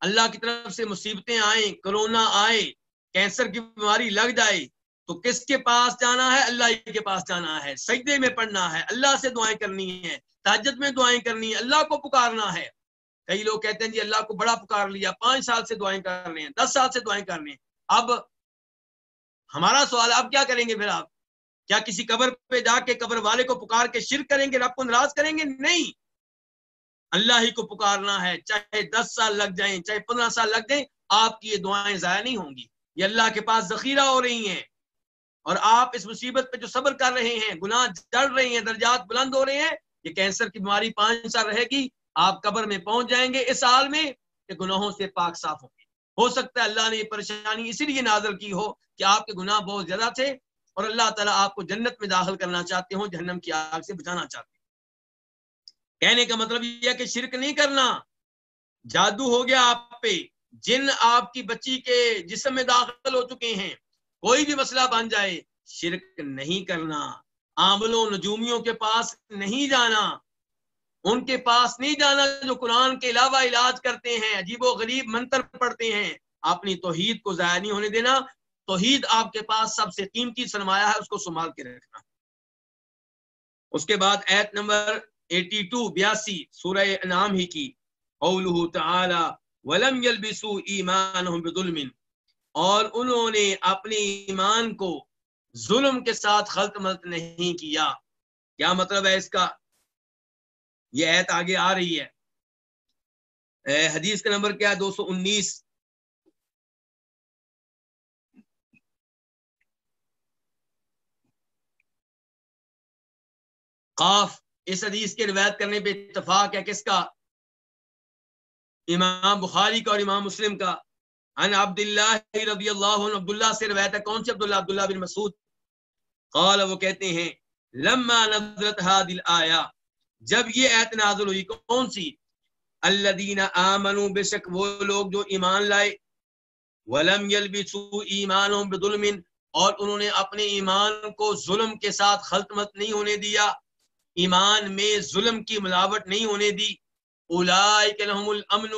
اللہ کی طرف سے مصیبتیں آئیں، کرونا آئے، کینسر کی بیماری لگ جائے تو کس کے پاس جانا ہے؟ اللہ کے پاس جانا ہے۔ سجدے میں پڑھنا ہے۔ اللہ سے دعائیں کرنی ہے تاجد میں دعائیں کرنی ہے اللہ کو پکارنا ہے۔ کئی لوگ کہتے ہیں جی اللہ کو بڑا پکار لیا، پانچ سال سے دعائیں کر رہے ہیں، دس سال سے دعائیں کر رہے ہیں۔ اب ہمارا سوال اب کیا کریں گے پھر آپ؟ کیا کسی قبر پہ جا کے قبر والے کو پکار کے شرک کریں گے، رب کو ناراض کریں گے؟ نہیں۔ اللہ ہی کو پکارنا ہے، چاہے دس سال لگ جائیں، چاہے پندرہ سال لگ جائیں، آپ کی یہ دعائیں ضائع نہیں ہوں گی۔ یہ اللہ کے پاس ذخیرہ ہو رہی ہیں۔ اور آپ اس مصیبت پہ جو صبر کر رہے ہیں، گناہ چڑھ رہے ہیں، درجات بلند ہو رہے ہیں، یہ کینسر کی بیماری پانچ سال رہے گی، آپ قبر میں پہنچ جائیں گے اس سال میں کہ گناہوں سے پاک صاف ہوں گے۔ ہو سکتا ہے اللہ نے یہ پریشانی اسی لیے نازل کی ہو کہ آپ کے گناہ بہت زیادہ تھے اور اللہ تعالیٰ آپ کو جنت میں داخل کرنا چاہتے ہوں، جہنم کی آگ سے بچانا چاہتے ہیں کہنے کا مطلب یہ ہے کہ شرک نہیں کرنا۔ جادو ہو گیا آپ پہ۔ جن آپ کی بچی کے جسم میں داخل ہو چکے ہیں کوئی بھی مسئلہ بن جائے، شرک نہیں کرنا، آملوں نجومیوں کے پاس نہیں جانا، ان کے پاس نہیں جانا جو قرآن کے علاوہ علاج کرتے ہیں، عجیب و غریب منتر پڑھتے ہیں۔ اپنی توحید کو ضائع نہیں ہونے دینا، توحید آپ کے پاس سب سے قیمتی سرمایہ ہے، اس کو سنبھال کے رکھنا۔ اس کے بعد ایت نمبر ایٹی ٹو، بیاسی، سورہ انعام ہی کی۔ قولہ تعالی، ولم یلبسو ایمانہم بظلم۔ اور انہوں نے اپنے ایمان کو ظلم کے ساتھ خلط ملت نہیں کیا۔ کیا مطلب ہے اس کا؟ یہ ایت آگے آ رہی ہے۔ حدیث کا نمبر کیا ہے؟ دو سو انیس۔ قاف، اس حدیث کے روایت کرنے پہ اتفاق ہے۔ کس کا؟ امام بخاری کا اور امام مسلم کا۔ ان عبداللہ رضی اللہ عنہ عبداللہ سے روایت ہے، کون سے عبداللہ عبداللہ بن مسعود. قال، وہ کہتے ہیں، لما نظرت هذه الايه جب یہ ایت نازل ہوئی، کون سی؟ الذين امنوا بشک وہ لوگ جو ایمان لائے، ولم يلبسوا ایمانهم بظلم، اور انہوں نے اپنے ایمان کو ظلم کے ساتھ خلط مت نہیں ہونے دیا، ایمان میں ظلم کی ملاوٹ نہیں ہونے دی لهم الامن،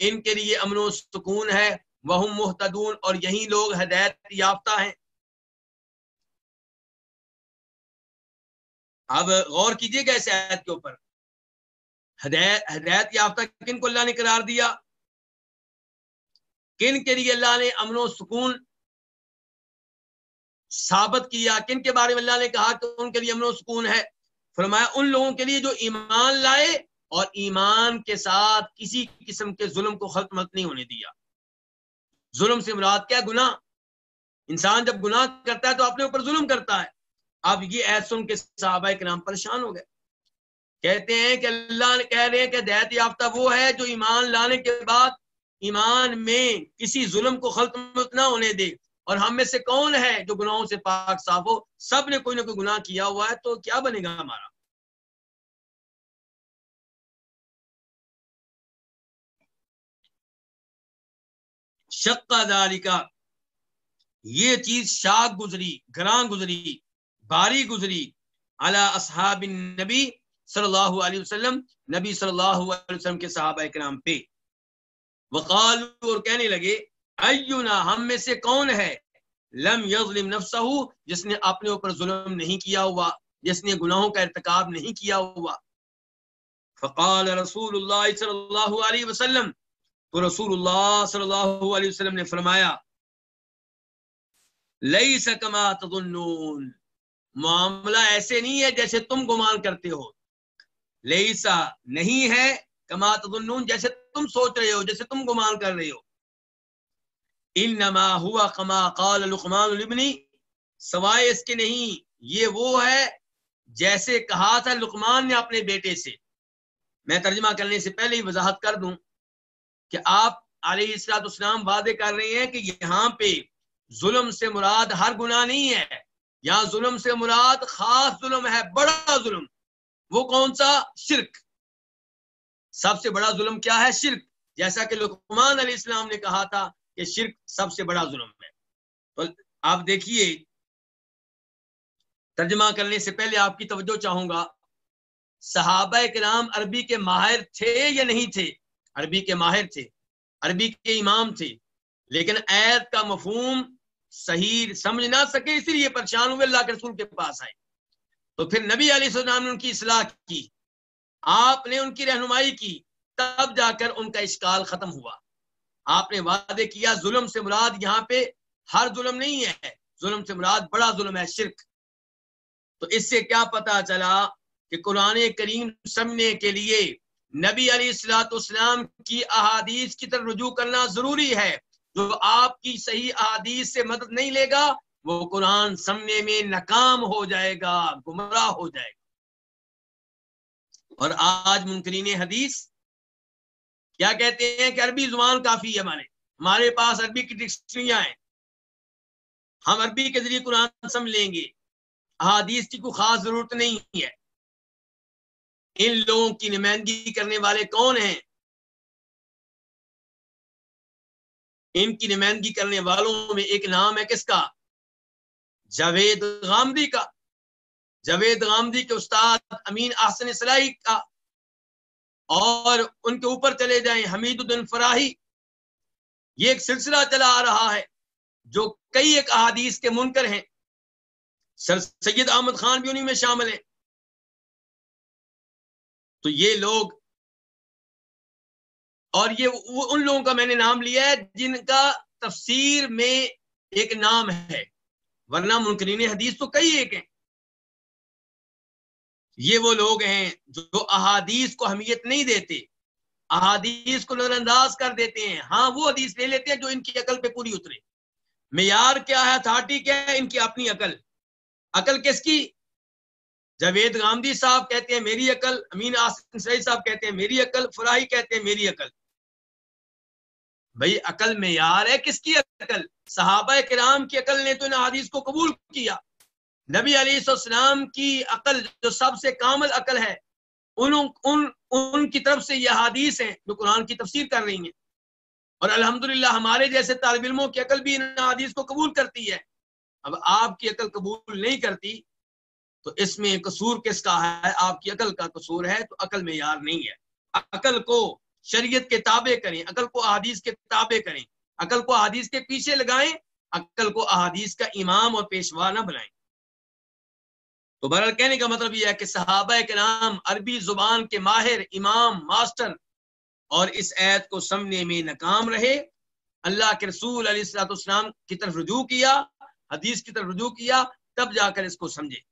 ان کے لیے امن و سکون ہے وہ محتدون اور یہی لوگ ہدایت یافتہ ہیں۔ اب غور کیجیے گا اس آیت کے اوپر۔ ہدایت ہدایت یافتہ کن کو اللہ نے قرار دیا؟ کن کے لیے اللہ نے امن و سکون ثابت کیا؟ کن کے بارے میں اللہ نے کہا کہ ان کے لیے امن و سکون ہے؟ فرمایا، ان لوگوں کے لیے جو ایمان لائے اور ایمان کے ساتھ کسی قسم کے ظلم کو ختم نہیں ہونے دیا۔ ظلم سے مراد کیا گناہ۔ انسان جب گناہ کرتا ہے تو اپنے اوپر ظلم کرتا ہے۔ اب یہ ایس سن کے صحابہ کے نام پریشان ہو گئے۔ کہتے ہیں کہ اللہ نے کہہ رہے ہیں کہ دیت یافتہ وہ ہے جو ایمان لانے کے بعد ایمان میں کسی ظلم کو ختم نہ ہونے دے۔ اور ہم میں سے کون ہے جو گناہوں سے پاک صاف ہو؟ سب نے کوئی نہ کوئی گناہ کیا ہوا ہے تو کیا بنے گا ہمارا؟ شکا داری کا یہ چیز شاک گزری، گراں گزری باری گزری۔ اعلی اصحاب نبی صلی اللہ علیہ وسلم، نبی صلی اللہ علیہ وسلم کے صحابہ کرام پہ۔ وقال اور کہنے لگے ایونا ہم میں سے کون ہے؟ لم یظلم نفسہ، جس نے اپنے اوپر ظلم نہیں کیا ہوا، جس نے گناہوں کا ارتکاب نہیں کیا ہوا۔ فقال رسول اللہ صلی اللہ علیہ وسلم تو رسول اللہ صلی اللہ علیہ وسلم نے فرمایا لیس کما تظنون۔ معاملہ ایسے نہیں ہے جیسے تم گمان کرتے ہو۔ لیسا نہیں ہے کما تظنون جیسے تم سوچ رہے ہو، جیسے تم گمان کر رہے ہو۔ انما ہوا کما قال لقمان لبنی سوائے اس کے نہیں، یہ وہ ہے جیسے کہا تھا لقمان نے اپنے بیٹے سے۔ میں ترجمہ کرنے سے پہلے ہی وضاحت کر دوں۔ کہ آپ علیہ السلاط اسلام وعدے کر رہے ہیں کہ یہاں پہ ظلم سے مراد ہر گناہ نہیں ہے یہاں ظلم سے مراد خاص ظلم ہے، بڑا ظلم، وہ کون سا؟ شرک۔ سب سے بڑا ظلم کیا ہے؟ شرک۔ جیسا کہ لقمان علیہ السلام نے کہا تھا کہ شرک سب سے بڑا ظلم ہے۔ تو آپ دیکھیے، ترجمہ کرنے سے پہلے آپ کی توجہ چاہوں گا، صحابہ کرام عربی کے ماہر تھے یا نہیں تھے؟ عربی کے ماہر تھے، عربی کے امام تھے، لیکن عید کا مفہوم صحیح سمجھ نہ سکے اسی لیے پریشان ہوئے، اللہ کے رسول کے پاس آئے۔ تو پھر نبی علیہ السلام نے ان کی اصلاح کی، آپ نے ان کی رہنمائی کی، تب جا کر ان کا اشکال ختم ہوا۔ آپ نے وعدے کیا، ظلم سے مراد یہاں پہ ہر ظلم نہیں ہے، ظلم سے مراد بڑا ظلم ہے، شرک۔ تو اس سے کیا پتا چلا کہ قرآن کریم سمنے کے لیے نبی علیہ السلاۃ اسلام کی احادیث کی طرف رجوع کرنا ضروری ہے۔ جو آپ کی صحیح احادیث سے مدد نہیں لے گا، وہ قرآن سمنے میں ناکام ہو جائے گا، گمراہ ہو جائے گا۔ اور آج منکرین حدیث کیا کہتے ہیں کہ عربی زبان کافی ہے ہمارے۔ ہمارے پاس عربی کی ڈکشنریاں ہیں۔ ہم عربی کے ذریعے قرآن سمجھ لیں گے۔ احادیث کی کوئی خاص ضرورت نہیں ہے۔ ان لوگوں کی نمائندگی کرنے والے کون ہیں؟ ان کی نمائندگی کرنے والوں میں ایک نام ہے کس کا؟ جاوید غامدی کا۔ جاوید غامدی کے استاد امین احسن صلاحی کا۔ اور ان کے اوپر چلے جائیں حمید الدین فراہی۔ یہ ایک سلسلہ چلا آ رہا ہے جو کئی ایک احادیث کے منکر ہیں۔ سر سید احمد خان بھی انہیں میں شامل ہیں۔ تو یہ لوگ اور یہ ان لوگوں کا میں نے نام لیا ہے جن کا تفسیر میں ایک نام ہے۔ ورنہ منکرین حدیث تو کئی ایک ہیں۔ یہ وہ لوگ ہیں جو احادیث کو اہمیت نہیں دیتے۔ احادیث کو نظر انداز کر دیتے ہیں۔ ہاں وہ حدیث لے لیتے ہیں جو ان کی عقل پہ پوری اترے۔ معیار کیا ہے، اتھارٹی کیا ہے، ان کی اپنی عقل۔ عقل کس کی؟ جاوید گاندھی صاحب کہتے ہیں میری عقل امین آسن سعید صاحب کہتے ہیں میری عقل فراہی کہتے ہیں میری عقل۔ بھائی عقل معیار ہے کس کی عقل؟ صحابہ کرام کی عقل نے تو ان حدیث کو قبول کیا۔ نبی علیہ السلام کی عقل جو سب سے کامل عقل ہے ان ان, ان کی طرف سے یہ حادیث ہیں جو قرآن کی تفسیر کر رہی ہیں۔ اور الحمدللہ ہمارے جیسے طالب علموں کی عقل بھی ان حدیث کو قبول کرتی ہے۔ اب آپ کی عقل قبول نہیں کرتی تو اس میں قصور کس کا ہے؟ آپ کی عقل کا قصور ہے تو عقل میں یار نہیں ہے۔ عقل کو شریعت کے تابع کریں، عقل کو احادیث کے تابع کریں۔ عقل کو احادیث کے پیچھے لگائیں، عقل کو احادیث کا امام اور پیشوا نہ بنائیں۔ تو برحال کہنے کا مطلب یہ ہے کہ صحابہ کے نام عربی زبان کے ماہر امام، ماسٹر اور اس عید کو سمنے میں ناکام رہے۔ اللہ کے رسول علیہ السلاۃ السلام کی طرف رجوع کیا، حدیث کی طرف رجوع کیا، تب جا کر اس کو سمجھے۔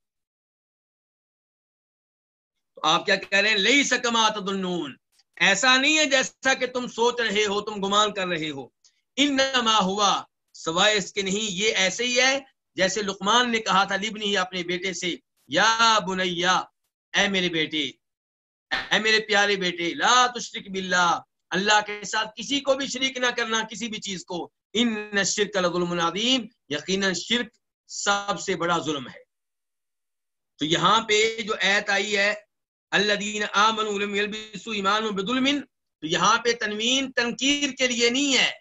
تو آپ کیا کہہ رہے ہیں؟ لئی سکمات النون ایسا نہیں ہے جیسا کہ تم سوچ رہے ہو، تم گمان کر رہے ہو۔ انما ہوا، سوائے اس کے نہیں، یہ ایسے ہی ہے جیسے لقمان نے کہا تھا لبنی اپنے بیٹے سے، یا بنیا، اے میرے بیٹے، اے میرے پیارے بیٹے، لا تشرک باللہ، اللہ کے ساتھ کسی کو بھی شریک نہ کرنا، کسی بھی چیز کو۔ ان شرک الظلم العظیم یقینا شرک سب سے بڑا ظلم ہے۔ تو یہاں پہ جو ایت آئی ہے الذین ایمان بدظلم تو یہاں پہ تنوین تنکیر کے لیے نہیں ہے،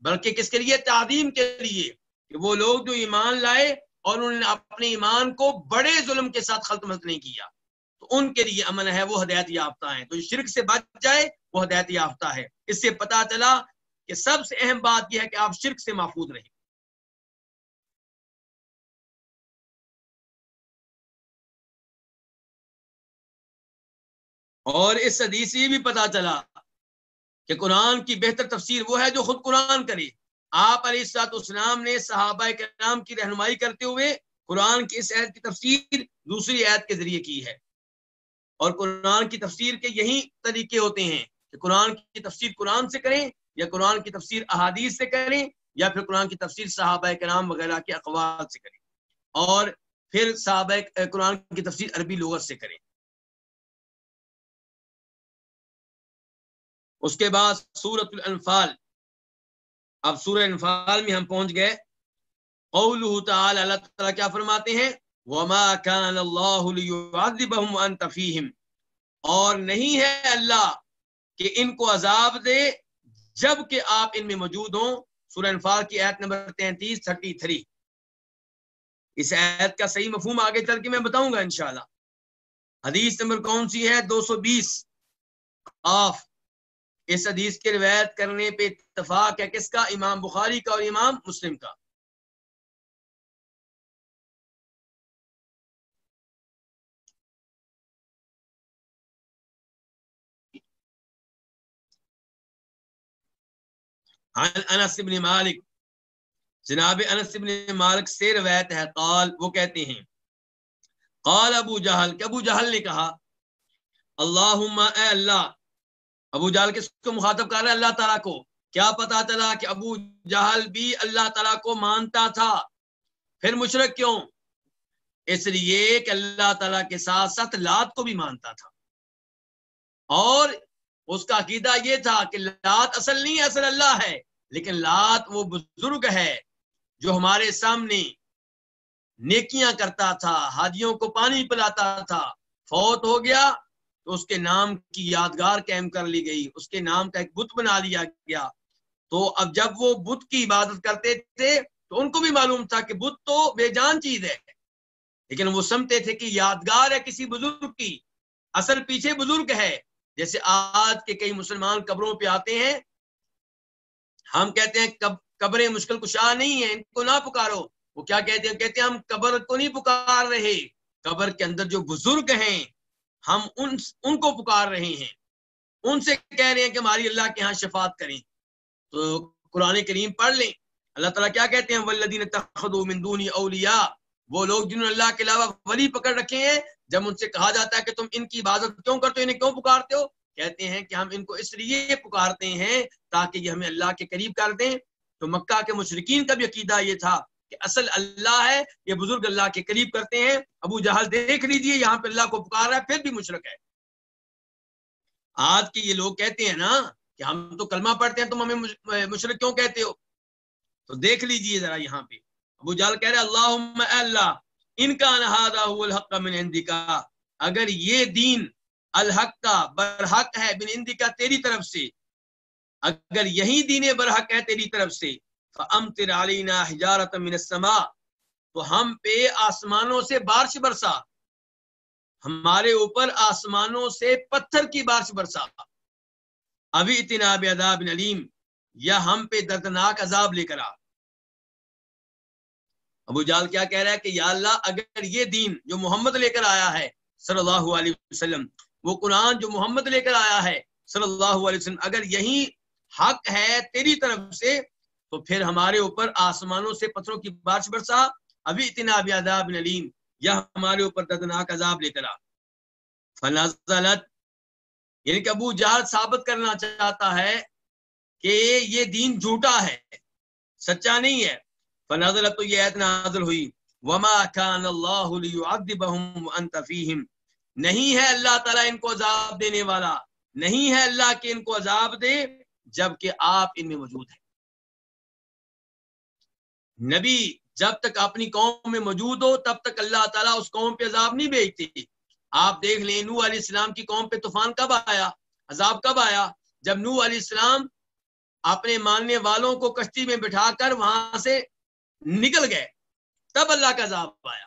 بلکہ کس کے لیے؟ تعظیم کے لیے، کہ وہ لوگ جو ایمان لائے اور انہوں نے اپنے ایمان کو بڑے ظلم کے ساتھ خلط مت نہیں کیا۔ تو ان کے لیے امن ہے، وہ ہدایت یافتہ ہیں۔ تو شرک سے بچ جائے، وہ ہدایت یافتہ ہے۔ اس سے پتا چلا کہ سب سے اہم بات یہ ہے کہ آپ شرک سے محفوظ رہیں۔ اور اس حدیث سے یہ بھی پتا چلا کہ قرآن کی بہتر تفسیر وہ ہے جو خود قرآن کرے۔ آپ علیہ السلاط اسلام نے صحابہ کرام کی رہنمائی کرتے ہوئے قرآن کی اس عید کی تفسیر دوسری عید کے ذریعے کی ہے۔ اور قرآن کی تفسیر کے یہی طریقے ہوتے ہیں کہ قرآن کی تفسیر قرآن سے کریں یا قرآن کی تفسیر احادیث سے کریں یا پھر قرآن کی تفسیر صحابہ کرام وغیرہ کے اقوال سے کریں۔ اور پھر صحابہ قرآن کی تفسیر عربی لغت سے کریں۔ اس کے بعد سورت الانفال۔ اب سورہ انفال میں ہم پہنچ گئے۔ قولہ تعالی اللہ تعالیٰ کیا فرماتے ہیں؟ وما كان اللہ ليعذبهم وانت فيهم۔ اور نہیں ہے اللہ کہ ان کو عذاب دے جبکہ آپ ان میں موجود ہوں۔ سورہ انفال کی آیت نمبر 33 33 اس آیت کا صحیح مفہوم آگے چل کے میں بتاؤں گا انشاءاللہ۔ حدیث نمبر کون سی ہے؟ دو سو بیس۔ آف اس حدیث کے روایت کرنے پہ اتفاق ہے کس کا؟ امام بخاری کا اور امام مسلم کا۔ انس بن مالک۔ جناب انس بن مالک سے روایت ہے، قال، وہ کہتے ہیں، قال ابو جہل، کہ ابو جہل نے کہا، اللہم اے اللہ ابو جہل کس کو مخاطب کر رہا ہے اللہ تعالیٰ کو؟ کیا پتا چلا کہ ابو جہل بھی اللہ تعالیٰ کو مانتا تھا؟ پھر مشرق کیوں؟ اس لیے کہ اللہ تعالیٰ کے ساتھ ساتھ لات کو بھی مانتا تھا۔ اور اس کا عقیدہ یہ تھا کہ لات اصل نہیں ہے، اصل اللہ ہے، لیکن لات وہ بزرگ ہے جو ہمارے سامنے نیکیاں کرتا تھا، ہادیوں کو پانی پلاتا تھا۔ فوت ہو گیا تو اس کے نام کی یادگار قائم کر لی گئی، اس کے نام کا ایک بت بنا لیا گیا۔ تو اب جب وہ بت کی عبادت کرتے تھے، تو ان کو بھی معلوم تھا کہ بت تو بے جان چیز ہے۔ لیکن وہ سمتے تھے کہ یادگار ہے کسی بزرگ کی، اصل پیچھے بزرگ ہے۔ جیسے آج کے کئی مسلمان قبروں پہ آتے ہیں، ہم کہتے ہیں قبریں مشکل کشا نہیں ہیں ان کو نہ پکارو۔ وہ کیا کہتے ہیں؟ کہتے ہیں، ہم قبر کو نہیں پکار رہے، قبر کے اندر جو بزرگ ہیں ہم ان ان کو پکار رہے ہیں۔ ان سے کہہ رہے ہیں کہ ہماری اللہ کے ہاں شفاعت کریں۔ تو قرآن کریم پڑھ لیں۔ اللہ تعالیٰ کیا کہتے ہیں؟ ولدین من دونی اولیاء وہ لوگ جنہوں نے اللہ کے علاوہ ولی پکڑ رکھے ہیں، جب ان سے کہا جاتا ہے کہ تم ان کی عبادت کیوں کرتے ہو؟ انہیں کیوں پکارتے ہو؟ کہتے ہیں کہ ہم ان کو اس لیے پکارتے ہیں تاکہ یہ ہمیں اللہ کے قریب کر دیں۔ تو مکہ کے مشرقین کا بھی عقیدہ یہ تھا کہ اصل اللہ ہے، یہ بزرگ اللہ کے قریب کرتے ہیں۔ ابو جہل دیکھ لیجیے یہاں پہ اللہ کو پکار رہا ہے، پھر بھی مشرق ہے۔ آج کے یہ لوگ کہتے ہیں نا کہ ہم تو کلمہ پڑھتے ہیں، تم ہمیں مشرق کیوں کہتے ہو؟ تو دیکھ لیجیے ذرا یہاں پہ۔ ابو جہل کہہ رہے اللہ اللہ، ان کا نہادا الحق من ہندی اگر یہ دین الحق کا برحق ہے بن ہندی تیری طرف سے، اگر یہی دین برحق ہے تیری طرف سے فَأَمْتِرْ عَلَيْنَا حِجَارَةً مِنَ السَّمَاءِ تو ہم پہ آسمانوں سے بارش برسا۔ ہمارے اوپر آسمانوں سے پتھر کی بارش برسا۔ ابھی اتنا بے عذاب نلیم یا ہم پہ دردناک عذاب لے کر آ۔ ابو جال کیا کہہ رہا ہے کہ یا اللہ، اگر یہ دین جو محمد لے کر آیا ہے صلی اللہ علیہ وسلم، وہ قرآن جو محمد لے کر آیا ہے صلی اللہ علیہ وسلم، اگر یہی حق ہے تیری طرف سے تو پھر ہمارے اوپر آسمانوں سے پتھروں کی بارش برسا۔ ابھی اتنا بھی عذاب نلیم، یا ہمارے اوپر دردناک عذاب لے کر فنزلت یعنی کہ ابو جہل ثابت کرنا چاہتا ہے کہ یہ دین جھوٹا ہے، سچا نہیں ہے۔ فنزلت تو یہ ایت نازل ہوئی۔ وما كان الله ليعذبهم وانت فيهم۔ نہیں ہے اللہ تعالیٰ ان کو عذاب دینے والا، نہیں ہے اللہ کہ ان کو عذاب دے، جبکہ آپ ان میں موجود ہیں۔ نبی، جب تک اپنی قوم میں موجود ہو، تب تک اللہ تعالیٰ اس قوم پہ عذاب نہیں بھیجتے آپ دیکھ لیں نو علیہ السلام کی قوم پہ طوفان کب آیا؟ عذاب کب آیا؟ جب نو علیہ السلام اپنے ماننے والوں کو کشتی میں بٹھا کر وہاں سے نکل گئے، تب اللہ کا عذاب آیا۔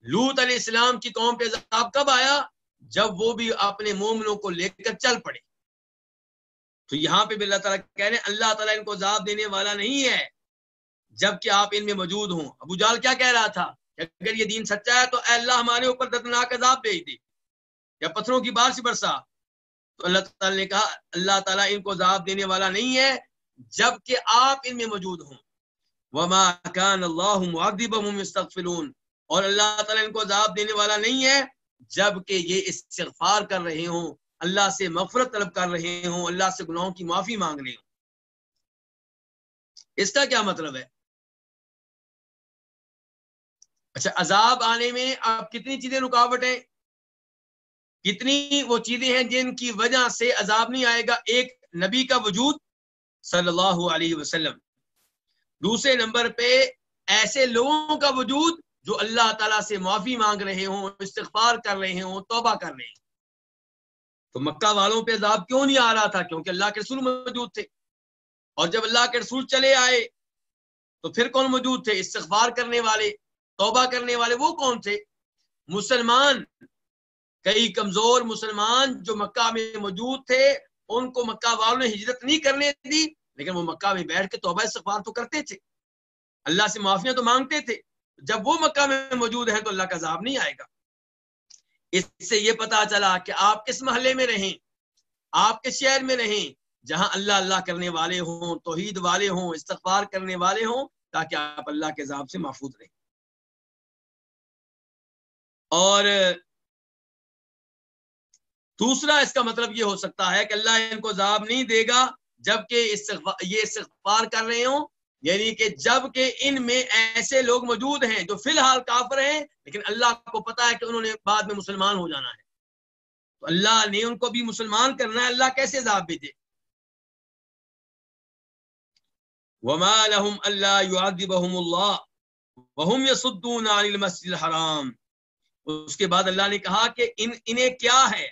لوت علیہ السلام کی قوم پہ عذاب کب آیا؟ جب وہ بھی اپنے مومنوں کو لے کر چل پڑے۔ تو یہاں پہ بھی اللہ تعالیٰ کہہ رہے ہیں، اللہ تعالیٰ ان کو عذاب دینے والا نہیں ہے۔ جبکہ آپ ان میں موجود ہوں۔ ابو جال کیا کہہ رہا تھا؟ کہ اگر یہ دین سچا ہے تو اے اللہ ہمارے اوپر دردناک عذاب بھیج دے۔ یا پتھروں کی بارش برسا۔ تو اللہ تعالیٰ نے کہا، اللہ تعالیٰ ان کو عذاب دینے والا نہیں ہے جبکہ آپ ان میں موجود ہوں۔ وما كان الله معذبهم يستغفرون۔ اور اللہ تعالیٰ ان کو عذاب دینے والا نہیں ہے جبکہ یہ استغفار کر رہے ہوں۔ اللہ سے مغفرت طلب کر رہے ہوں۔ اللہ سے گناہوں کی معافی مانگ رہے ہوں۔ اس کا کیا مطلب ہے؟ اچھا عذاب آنے میں اب کتنی چیزیں رکاوٹ ہیں؟ کتنی وہ چیزیں ہیں جن کی وجہ سے عذاب نہیں آئے گا؟ ایک نبی کا وجود صلی اللہ علیہ وسلم۔ دوسرے نمبر پہ ایسے لوگوں کا وجود جو اللہ تعالیٰ سے معافی مانگ رہے ہوں، استغفار کر رہے ہوں، توبہ کر رہے ہوں۔ تو مکہ والوں پہ عذاب کیوں نہیں آ رہا تھا؟ کیونکہ اللہ کے رسول موجود تھے۔ اور جب اللہ کے رسول چلے آئے تو پھر کون موجود تھے؟ استغفار کرنے والے۔ توبہ کرنے والے وہ کون تھے؟ مسلمان، کئی کمزور مسلمان جو مکہ میں موجود تھے، ان کو مکہ والوں نے ہجرت نہیں کرنے دی، لیکن وہ مکہ میں بیٹھ کے توبہ استغفار تو کرتے تھے۔ اللہ سے معافیاں تو مانگتے تھے۔ جب وہ مکہ میں موجود ہیں تو اللہ کا عذاب نہیں آئے گا۔ اس سے یہ پتا چلا کہ آپ کس محلے میں رہیں، آپ کس شہر میں رہیں، جہاں اللہ اللہ کرنے والے ہوں، توحید والے ہوں، استغفار کرنے والے ہوں، تاکہ آپ اللہ کے عذاب سے محفوظ رہیں۔ اور دوسرا اس کا مطلب یہ ہو سکتا ہے کہ اللہ ان کو عذاب نہیں دے گا جبکہ یہ استغفار کر رہے ہوں۔ یعنی کہ جبکہ ان میں ایسے لوگ موجود ہیں جو فی الحال کافر ہیں، لیکن اللہ کو پتا ہے کہ انہوں نے بعد میں مسلمان ہو جانا ہے۔ تو اللہ نے ان کو بھی مسلمان کرنا ہے، اللہ کیسے عذاب بھی دے؟ وما لهم الا يعذبهم الله وهم يصدون عن المسجد الحرام۔ اس کے بعد اللہ نے کہا کہ ان انہیں کیا ہے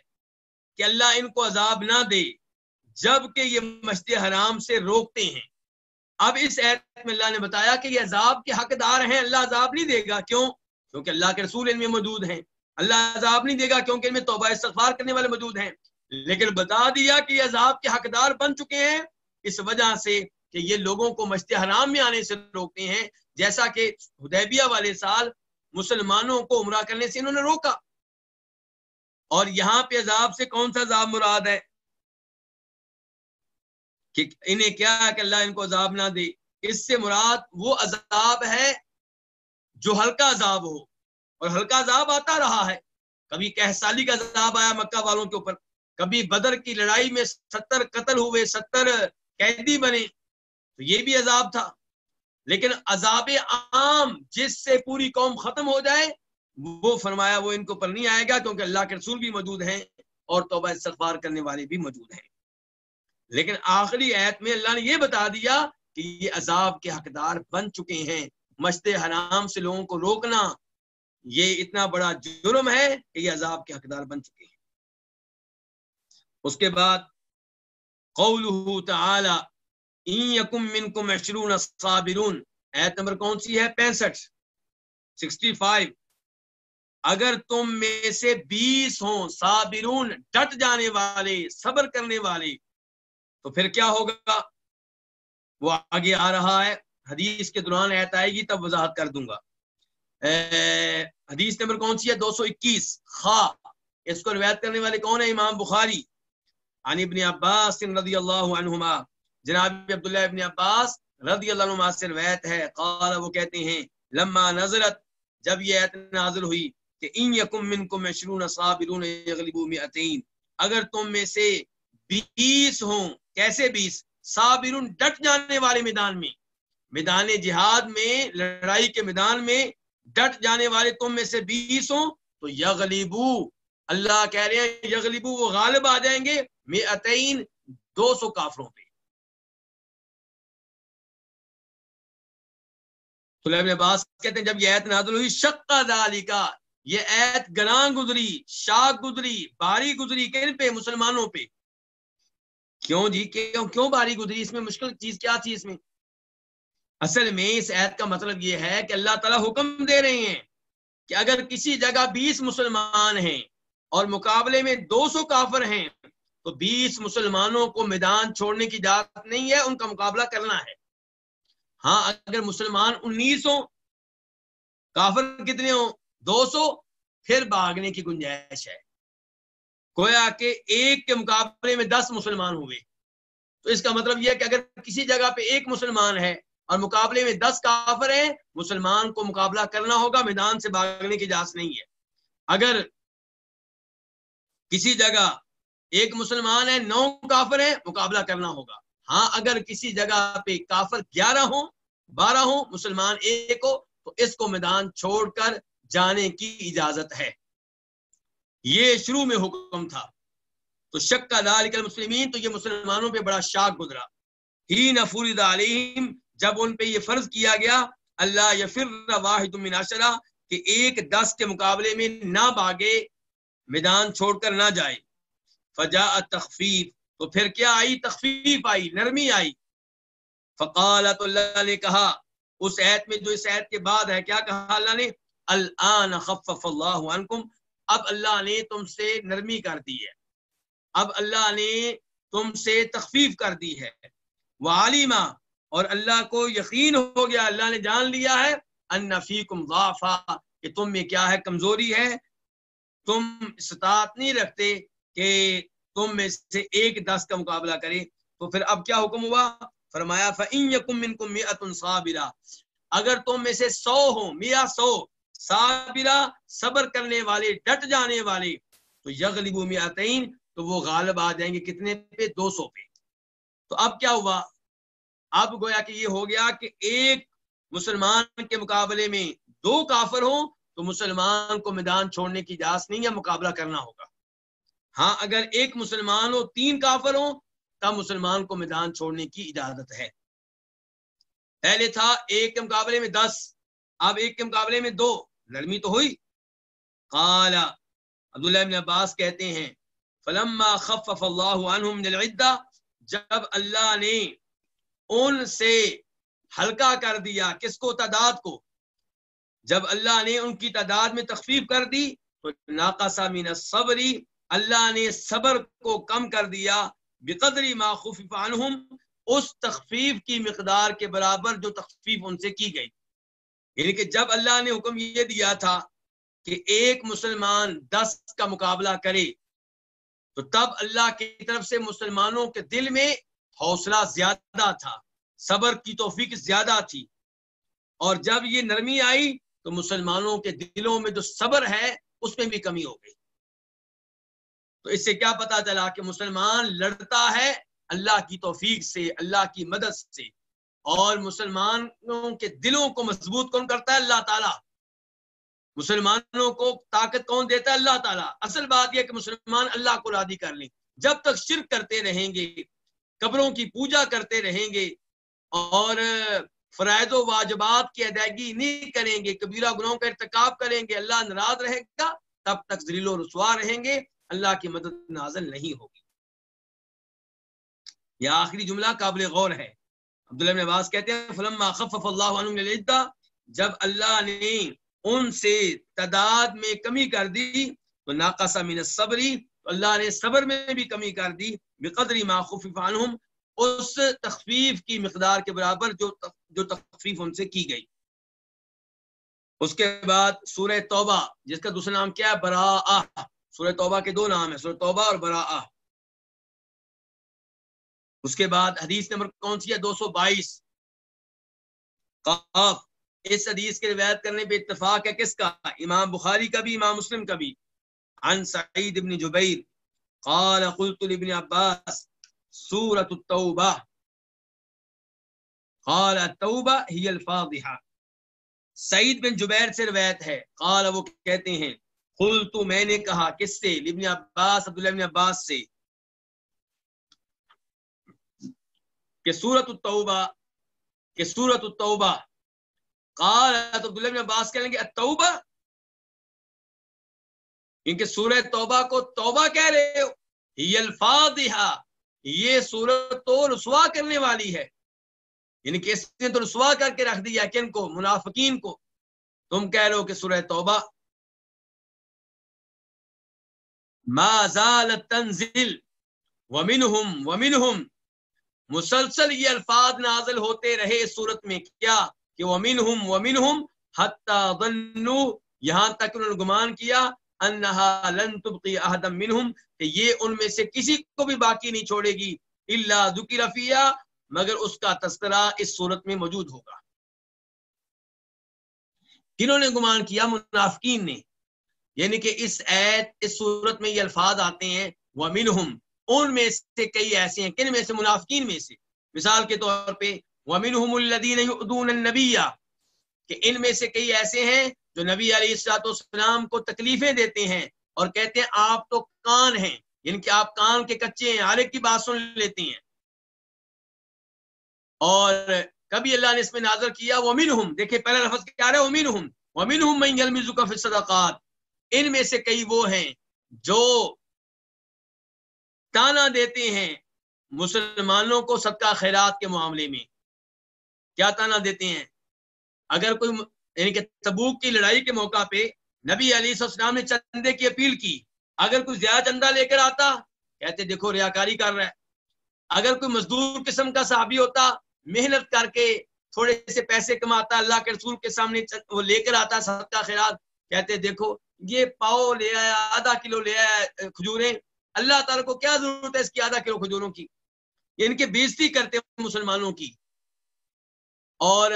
کہ اللہ ان کو عذاب نہ دے جبکہ یہ مسجد حرام سے روکتے ہیں۔ اب اس ایت میں اللہ نے بتایا کہ یہ عذاب کے حقدار ہیں، اللہ عذاب نہیں دے گا۔ کیوں؟ کیونکہ اللہ کے رسول ان میں موجود ہیں۔ اللہ عذاب نہیں دے گا کیونکہ ان میں توبہ استغفار کرنے والے موجود ہیں۔ لیکن بتا دیا کہ یہ عذاب کے حقدار بن چکے ہیں۔ اس وجہ سے کہ یہ لوگوں کو مسجد حرام میں آنے سے روکتے ہیں۔ جیسا کہ حدیبیہ والے سال مسلمانوں کو عمرہ کرنے سے انہوں نے روکا۔ اور یہاں پہ عذاب سے کون سا عذاب مراد ہے؟ کہ انہیں کیا ہے کہ اللہ ان کو عذاب نہ دے؟ اس سے مراد وہ عذاب ہے جو ہلکا عذاب ہو۔ اور ہلکا عذاب آتا رہا ہے۔ کبھی کہ سالی کا عذاب آیا مکہ والوں کے اوپر۔ کبھی بدر کی لڑائی میں ستر قتل ہوئے، ستر قیدی بنے۔ تو یہ بھی عذاب تھا۔ لیکن عذاب عام جس سے پوری قوم ختم ہو جائے، وہ فرمایا وہ ان کو پر نہیں آئے گا کیونکہ اللہ کے رسول بھی موجود ہیں اور توبہ استغفار کرنے والے بھی موجود ہیں۔ لیکن آخری ایت میں اللہ نے یہ بتا دیا کہ یہ عذاب کے حقدار بن چکے ہیں۔ مشت حرام سے لوگوں کو روکنا، یہ اتنا بڑا جرم ہے کہ یہ عذاب کے حقدار بن چکے ہیں۔ اس کے بعد قوله تعالی یکم منکم عشرون صابرون۔ ایت نمبر کون سی ہے؟ پینسٹھ۔ Sixty five. اگر تم میں سے بیس ہوں صابرون، ڈٹ جانے والے، صبر کرنے والے، تو پھر کیا ہوگا؟ وہ آگے آ رہا ہے۔ حدیث کے دوران ایت آئے گی، تب وضاحت کر دوں گا۔ حدیث نمبر کون سی ہے؟ دو سو اکیس۔ خا، اس کو روایت کرنے والے کون ہے امام بخاری۔ عن ابن عباس رضی اللہ عنہما۔ جناب عبداللہ ابن عباس رضی اللہ عنہ سے روایت ہے، قال، وہ کہتے ہیں، لما نظرت جب یہ ایت نازل ہوئی کہ ان یکم منکم عشرون صابرون یغلبو مئتین، اگر تم میں سے بیس ہوں، کیسے بیس؟ صابرون ڈٹ جانے والے میدان میں، میدان جہاد میں، لڑائی کے میدان میں ڈٹ جانے والے تم میں سے بیس ہوں، تو یغلبو، اللہ کہہ رہے ہیں، یغلبو، وہ غالب آ جائیں گے میں اتعین دو سو کافروں پہ۔ عباس کہتے ہیں، جب یہ ایت نازل ہوئی شکا دالی کا یہ ایت گناہ گزری شاک گزری، باری گزری، کن پہ؟ مسلمانوں پہ۔ کیوں جی؟ کیوں کیوں باری گزری؟ اس میں مشکل چیز کیا تھی اس میں؟ اصل میں اس عید کا مطلب یہ ہے کہ اللہ تعالیٰ حکم دے رہے ہیں کہ اگر کسی جگہ بیس مسلمان ہیں اور مقابلے میں دو سو کافر ہیں، تو بیس مسلمانوں کو میدان چھوڑنے کی اجازت نہیں ہے، ان کا مقابلہ کرنا ہے۔ ہاں اگر مسلمان انیس ہو کافر کتنے ہوں؟ دو سو پھر بھاگنے کی گنجائش ہے۔ گویا کہ ایک کے مقابلے میں دس مسلمان ہوئے۔ تو اس کا مطلب یہ کہ اگر کسی جگہ پہ ایک مسلمان ہے اور مقابلے میں دس کافر ہیں، مسلمان کو مقابلہ کرنا ہوگا، میدان سے بھاگنے کی اجازت نہیں ہے۔ اگر کسی جگہ ایک مسلمان ہے، نو کافر ہیں، مقابلہ کرنا ہوگا۔ ہاں اگر کسی جگہ پہ کافر گیارہ ہوں بارہ ہوں، مسلمان ایک ہو، تو اس کو میدان چھوڑ کر جانے کی اجازت ہے۔ یہ شروع میں حکم تھا۔ تو شک کا لال مسلمین تو یہ مسلمانوں پہ بڑا شاک گزرا۔ ہی نفورد علیہم، جب ان پہ یہ فرض کیا گیا، اللہ یفر واحد من عشرہ، کہ ایک دس کے مقابلے میں نہ باغے میدان چھوڑ کر نہ جائے۔ فجا تخفیف تو پھر کیا آئی؟ تخفیف آئی، نرمی آئی۔ فقالت اللہ نے کہا، اس عید میں جو اس عید کے بعد ہے، کیا کہا اللہ نے؟ الان خفف اللہ عنکم، اب اللہ نے تم سے نرمی کر دی ہے۔ اب اللہ نے تم سے تخفیف کر دی ہے۔ وہ عالمہ اور اللہ کو یقین ہو گیا، اللہ نے جان لیا ہے۔ ان فیکم ضعفا، کہ تم میں کیا ہے، کمزوری ہے۔ تم استطاعت نہیں رکھتے کہ تم میں سے ایک دس کا مقابلہ کرے۔ تو پھر اب کیا حکم ہوا؟ فرمایا اگر تم میں سے سو ہو میاں سو صابرہ صبر کرنے والے، ڈٹ جانے والے، تو یغلبو میاتین تو وہ غالب آ جائیں گے کتنے پہ؟ دو سو پہ۔ تو اب کیا ہوا؟ اب گویا کہ یہ ہو گیا کہ ایک مسلمان کے مقابلے میں دو کافر ہوں، تو مسلمان کو میدان چھوڑنے کی اجازت نہیں ہے، مقابلہ کرنا ہوگا۔ ہاں اگر ایک مسلمان ہو، تین کافر ہوں تب مسلمان کو میدان چھوڑنے کی اجازت ہے۔ پہلے تھا ایک کے مقابلے میں دس، اب ایک کے مقابلے میں دو۔ نرمی تو ہوئی۔ قال عبداللہ بن عباس کہتے ہیں، فلما خفف اللہ عنہم العدہ، جب اللہ نے ان سے ہلکا کر دیا۔ کس کو؟ تعداد کو۔ جب اللہ نے ان کی تعداد میں تخفیف کر دی، تو ناقص من الصبری اللہ نے صبر کو کم کر دیا۔ بقدری ما خفف عنہم اس تخفیف کی مقدار کے برابر جو تخفیف ان سے کی گئی۔ یعنی کہ جب اللہ نے حکم یہ دیا تھا کہ ایک مسلمان دس کا مقابلہ کرے، تو تب اللہ کی طرف سے مسلمانوں کے دل میں حوصلہ زیادہ تھا، صبر کی توفیق زیادہ تھی۔ اور جب یہ نرمی آئی، تو مسلمانوں کے دلوں میں جو صبر ہے، اس میں بھی کمی ہو گئی۔ تو اس سے کیا پتا چلا کہ مسلمان لڑتا ہے اللہ کی توفیق سے، اللہ کی مدد سے۔ اور مسلمانوں کے دلوں کو مضبوط کون کرتا ہے؟ اللہ تعالیٰ۔ مسلمانوں کو طاقت کون دیتا ہے؟ اللہ تعالیٰ۔ اصل بات یہ کہ مسلمان اللہ کو رادی کر لیں۔ جب تک شرک کرتے رہیں گے، قبروں کی پوجا کرتے رہیں گے اور فرائض و واجبات کی ادائیگی نہیں کریں گے، کبیرہ گناہوں کا ارتکاب کریں گے، اللہ ناراض رہے گا، تب تک ذلیل و رسوا رہیں گے۔ اللہ کی مدد نازل نہیں ہوگی۔ یہ آخری جملہ قابل غور ہے۔ عبداللہ بن عباس کہتے ہیں، فلما خفف اللہ عنہ جب اللہ نے ان سے تعداد میں کمی کر دی، تو ناقص من الصبری تو اللہ نے صبر میں بھی کمی کر دی۔ بقدری ما خفف عنہم، اس تخفیف کی مقدار کے برابر جو جو تخفیف ان سے کی گئی۔ اس کے بعد سورہ توبہ، جس کا دوسرا نام کیا ہے برا سورہ توبہ کے دو نام ہیں، سورہ توبہ اور برا اس کے بعد حدیث نمبر کون سی ہے؟ دو سو بائیس۔ قاف، اس حدیث کے روایت کرنے پہ اتفاق ہے کس کا؟ امام بخاری کا بھی، امام مسلم کا بھی۔ عن سعید ابن جبیر، قال قلت لابن عباس، سورة التوبة قال التوبة هي الفاضحة سعید بن جبیر سے روایت ہے۔ قال، وہ کہتے ہیں قلت میں نے کہا، کس سے؟ ابن عباس، عبداللہ ابن عباس سے۔ کہ سورت التوبہ، کہ سورت التوبہ۔ قال عبداللہ ابن عباس کہیں گے التوبہ؟ کیونکہ سورہ توبہ کو توبہ کہہ رہے ہو۔ ہی الفاظحہ یہ صورت تو رسوا کرنے والی ہے۔ یعنی کہ اس نے تو رسوا کر کے رکھ دیا کن کو؟ منافقین کو۔ تم کہہ لو کہ سورہ توبہ ما زالت تنزل ومنہم ومنہم مسلسل یہ الفاظ نازل ہوتے رہے اس صورت میں کیا؟ کہ ومنہم ومنہم حتی ظنو یہاں تک انہوں نے گمان کیا، انہا لن تبقی احدم منہم کہ یہ ان میں سے کسی کو بھی باقی نہیں چھوڑے گی۔ اللہ ذکر فیہ مگر اس کا تذکرہ اس صورت میں موجود ہوگا۔ کنہوں نے گمان کیا؟ منافقین نے۔ یعنی کہ اس عید اس صورت میں یہ الفاظ آتے ہیں، وَمِنْهُمْ، ان میں سے کئی ایسے ہیں، کن میں سے؟ منافقین میں سے۔ مثال کے طور پہ، وَمِنْهُمُ الَّذِينَ يُؤْدُونَ النَّبِيَّ، کہ ان میں سے کئی ایسے ہیں جو نبی علیہ السلاط والسلام کو تکلیفیں دیتے ہیں اور کہتے ہیں، آپ تو کان ہیں یعنی کہ آپ کان کے کچے ہیں، ہر ایک کی بات سن لیتے ہیں۔ اور کبھی اللہ نے اس میں نازر کیا، وَمِنْهُمْ، دیکھیں پہلا لفظ کیا رہا ہے، وَمِنْهُمْ وَمِنْهُمْ مَنْ يَلْمِزُكَ فِي الصَّدَقَاتِ۔ ان میں سے کئی وہ ہیں جو تانا دیتے ہیں مسلمانوں کو صدقہ خیرات کے معاملے میں۔ کیا تانا دیتے ہیں؟ اگر کوئی یعنی کہ تبوک کی لڑائی کے موقع پہ نبی علی السلام نے چندے کی اپیل کی، اگر کوئی زیادہ چندہ لے کر آتا، کہتے دیکھو ریاکاری کر رہا ہے۔ اگر کوئی مزدور قسم کا صحابی ہوتا، محنت کر کے تھوڑے سے پیسے کماتا، اللہ کے رسول کے سامنے وہ لے کر آتا صدقہ خیرات، کہتے دیکھو یہ پاؤ لے آیا، آدھا کلو لے آیا کھجوریں۔ اللہ تعالیٰ کو کیا ضرورت ہے اس کی آدھا کلو کھجوروں کی؟ یعنی ان کے بےزتی کرتے ہیں مسلمانوں کی۔ اور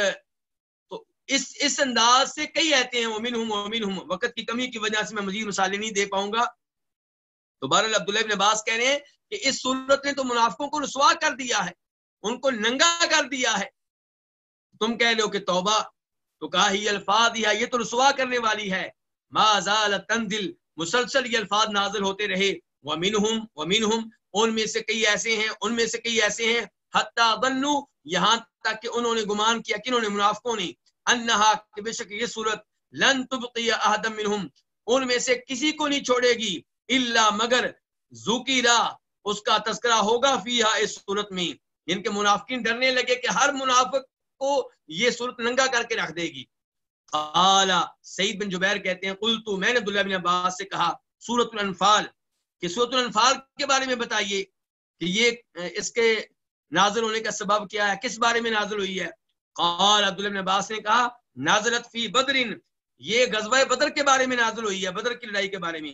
تو اس اس انداز سے کئی آتے ہیں امین ہوں امین ہوں وقت کی کمی کی وجہ سے میں مزید مثالیں نہیں دے پاؤں گا۔ تو بہر عبداللہ ابن عباس کہہ رہے ہیں کہ اس صورت نے تو منافقوں کو رسوا کر دیا ہے، ان کو ننگا کر دیا ہے۔ تم کہہ لو کہ توبہ تو کہا ہی الفاظ، یہ تو رسوا کرنے والی ہے۔ ما زال تندل مسلسل یہ الفاظ نازل ہوتے رہے۔ ومنہم ومنہم، ان میں سے کئی ایسے ہیں، ان میں سے کئی ایسے ہیں۔ حتی ظنو یہاں تک کہ انہوں نے گمان کیا کنہوں نے منافقوں نے۔ انہا، کہ بے شک یہ صورت لن تبقی احدم منہم، ان میں سے کسی کو نہیں چھوڑے گی۔ الا مگر ذکیرا اس کا تذکرہ ہوگا فیہا اس صورت میں۔ یعنی ان کے منافقین ڈرنے لگے کہ ہر منافق کو یہ صورت ننگا کر کے رکھ دے گی۔ قال، سعید بن جبیر کہتے ہیں، قلت، میں نے عبداللہ بن عباس سے کہا سورۃ الانفال، کہ سورۃ الانفال کے بارے میں بتائیے کہ یہ، اس کے نازل ہونے کا سبب کیا ہے، کس بارے میں نازل ہوئی ہے؟ قال، عبداللہ بن عباس نے کہا، نازلت فی بدر، یہ غزوہ بدر کے بارے میں نازل ہوئی ہے، بدر کی لڑائی کے بارے میں۔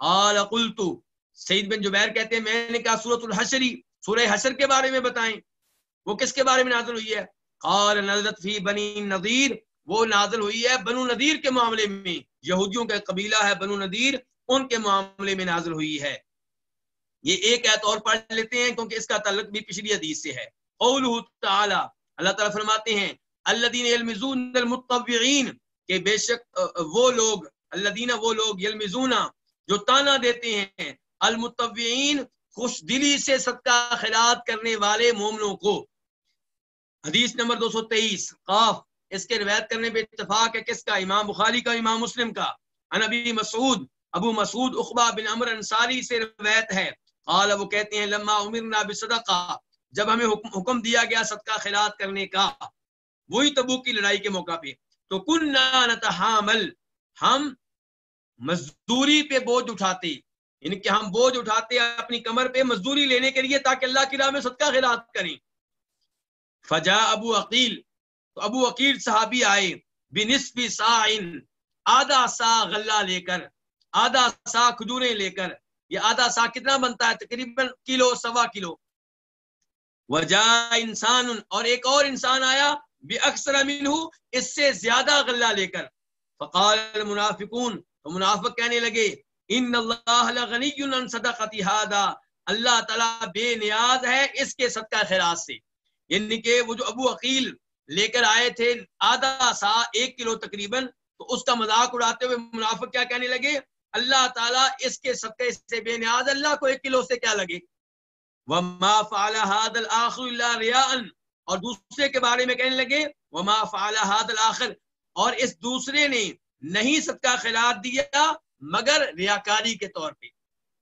قال، قلت، سعید بن جبیر کہتے ہیں، میں نے کہا سورۃ الحشری سورہ حشر کے بارے میں بتائیں، وہ کس کے بارے میں نازل ہوئی ہے؟ قال نزلت فی بنی نذیر وہ نازل ہوئی ہے بنو ندیر کے معاملے میں۔ یہودیوں کا قبیلہ ہے بنو ندیر ان کے معاملے میں نازل ہوئی ہے۔ یہ ایک ایت اور پڑھ لیتے ہیں کیونکہ اس کا تعلق بھی پچھلی حدیث سے ہے۔ قوله تعالی، اللہ تعالیٰ فرماتے ہیں الذين يلمزون المتطوعين کہ بے شک وہ لوگ الذين وہ لوگ یلمزون، جو تانا دیتے ہیں المتطوعين خوش دلی سے صدقہ خیرات کرنے والے مومنوں کو۔ حدیث نمبر دو سو تیئیس، قاف اس کے روایت کرنے پہ اتفاق ہے کس کا؟ امام بخاری کا، امام مسلم کا۔ ابی مسعود، ابو مسعود اخبا بن امر انصاری سے روایت ہے۔ قال، وہ کہتے ہیں، لما امرنا بصدقہ۔ جب ہمیں حکم دیا گیا صدقہ خیرات کرنے کا، وہی تبوک کی لڑائی کے موقع پہ۔ تو کننا نتحامل، ہم مزدوری پہ بوجھ اٹھاتے۔ یعنی کہ ہم بوجھ اٹھاتے اپنی کمر پہ مزدوری لینے کے لیے تاکہ اللہ کی راہ میں صدقہ خیرات کریں۔ فجا ابو عقیل تو ابو وکیل صحابی آئے بنسبی سائن آدھا سا غلہ لے کر، آدھا سا کھجورے لے کر، یہ آدھا سا کتنا بنتا ہے؟ تقریباً کلو، سوا کلو۔ وجا انسان، اور ایک اور انسان آیا بے اکثر امین اس سے زیادہ غلہ لے کر۔ فقال المنافقون، تو منافق کہنے لگے ان اللہ غنی صدقتی ہادا اللہ تعالیٰ بے نیاز ہے اس کے صدقہ خیرات سے۔ یعنی کہ وہ جو ابو عقیل لے کر آئے تھے آدھا سا ایک کلو تقریباً، تو اس کا مذاق اڑاتے ہوئے منافق کیا کہنے لگے؟ اللہ تعالیٰ اس کے صدقے سے بے نیاز، اللہ کو ایک کلو سے کیا لگے؟ وما فعل هذا الاخر الا رياء۔ اور دوسرے کے بارے میں کہنے لگے، وما فعل هذا الاخر اور اس دوسرے نے نہیں صدقہ خیرات دیا، مگر ریاکاری کے طور پہ۔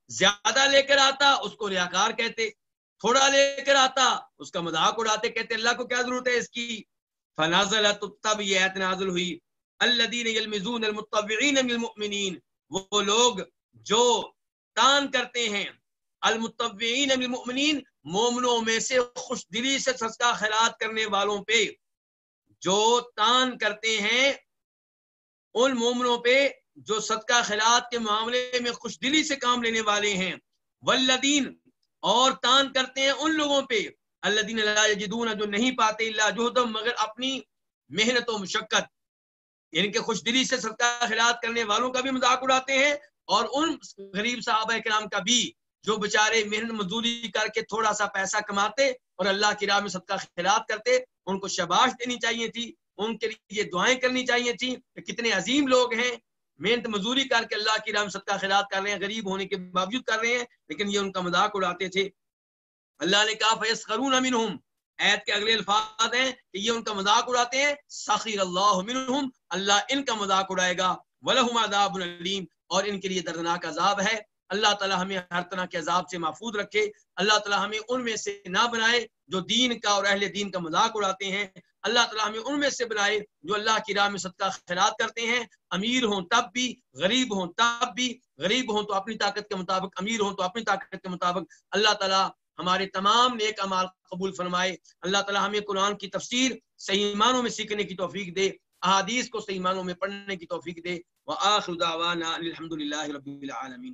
زیادہ لے کر آتا، اس کو ریاکار کہتے۔ تھوڑا لے کر آتا، اس کا مذاق اڑاتے، کہتے اللہ کو کیا ضرورت ہے اس کی؟ فنازل تب یہ ایت نازل ہوئی. الذین یلمزون المتبعین من المؤمنین. وہ لوگ جو تان کرتے ہیں المتبعین من المؤمنین، مومنوں میں سے خوش دلی سے صدقہ خیرات کرنے والوں پہ جو تان کرتے ہیں، ان مومنوں پہ جو صدقہ خیرات کے معاملے میں خوش دلی سے کام لینے والے ہیں. والذین اور تان کرتے ہیں ان لوگوں پہ اللہ دین اللہ جدون جو نہیں پاتے اللہ جہدم مگر اپنی محنت و مشقت ان یعنی کے خوش دلی سے صدقہ خیرات کرنے والوں کا بھی مذاق اڑاتے ہیں اور ان غریب صحابہ کرام کا بھی، جو بچارے محنت مزدوری کر کے تھوڑا سا پیسہ کماتے اور اللہ کی راہ میں صدقہ خیرات کرتے، ان کو شباش دینی چاہیے تھی، ان کے لیے دعائیں کرنی چاہیے تھی۔ کہ کتنے عظیم لوگ ہیں، محنت مزدوری کر کے اللہ کی راہ میں صدقہ خیرات کر رہے ہیں، غریب ہونے کے باوجود کر رہے ہیں، لیکن یہ ان کا مذاق اڑاتے تھے۔ اللہ نے کہا فیس قرون امین عید کے اگلے الفاظ ہیں کہ یہ ان کا مذاق اڑاتے ہیں۔ سخیر اللہ منہم اللہ ان کا مذاق اڑائے گا۔ ولہم عذاب علیم اور ان کے لیے دردناک عذاب ہے۔ اللہ تعالی ہمیں ہر طرح کے عذاب سے محفوظ رکھے۔ اللہ تعالی ہمیں ان میں سے نہ بنائے جو دین کا اور اہل دین کا مذاق اڑاتے ہیں۔ اللہ تعالیٰ ہمیں ان میں سے بنائے جو اللہ کی راہ میں صدقہ خیرات کرتے ہیں۔ امیر ہوں تب بھی، غریب ہوں تب بھی۔ غریب ہوں تو اپنی طاقت کے مطابق، امیر ہوں تو اپنی طاقت کے مطابق۔ اللہ تعالیٰ ہمارے تمام نیک امال قبول فرمائے۔ اللہ تعالیٰ ہمیں قرآن کی تفسیر صحیح معنوں میں سیکھنے کی توفیق دے، احادیث کو صحیح معنوں میں پڑھنے کی توفیق دے۔ وآخر دعوانا الحمد للہ رب العالمین۔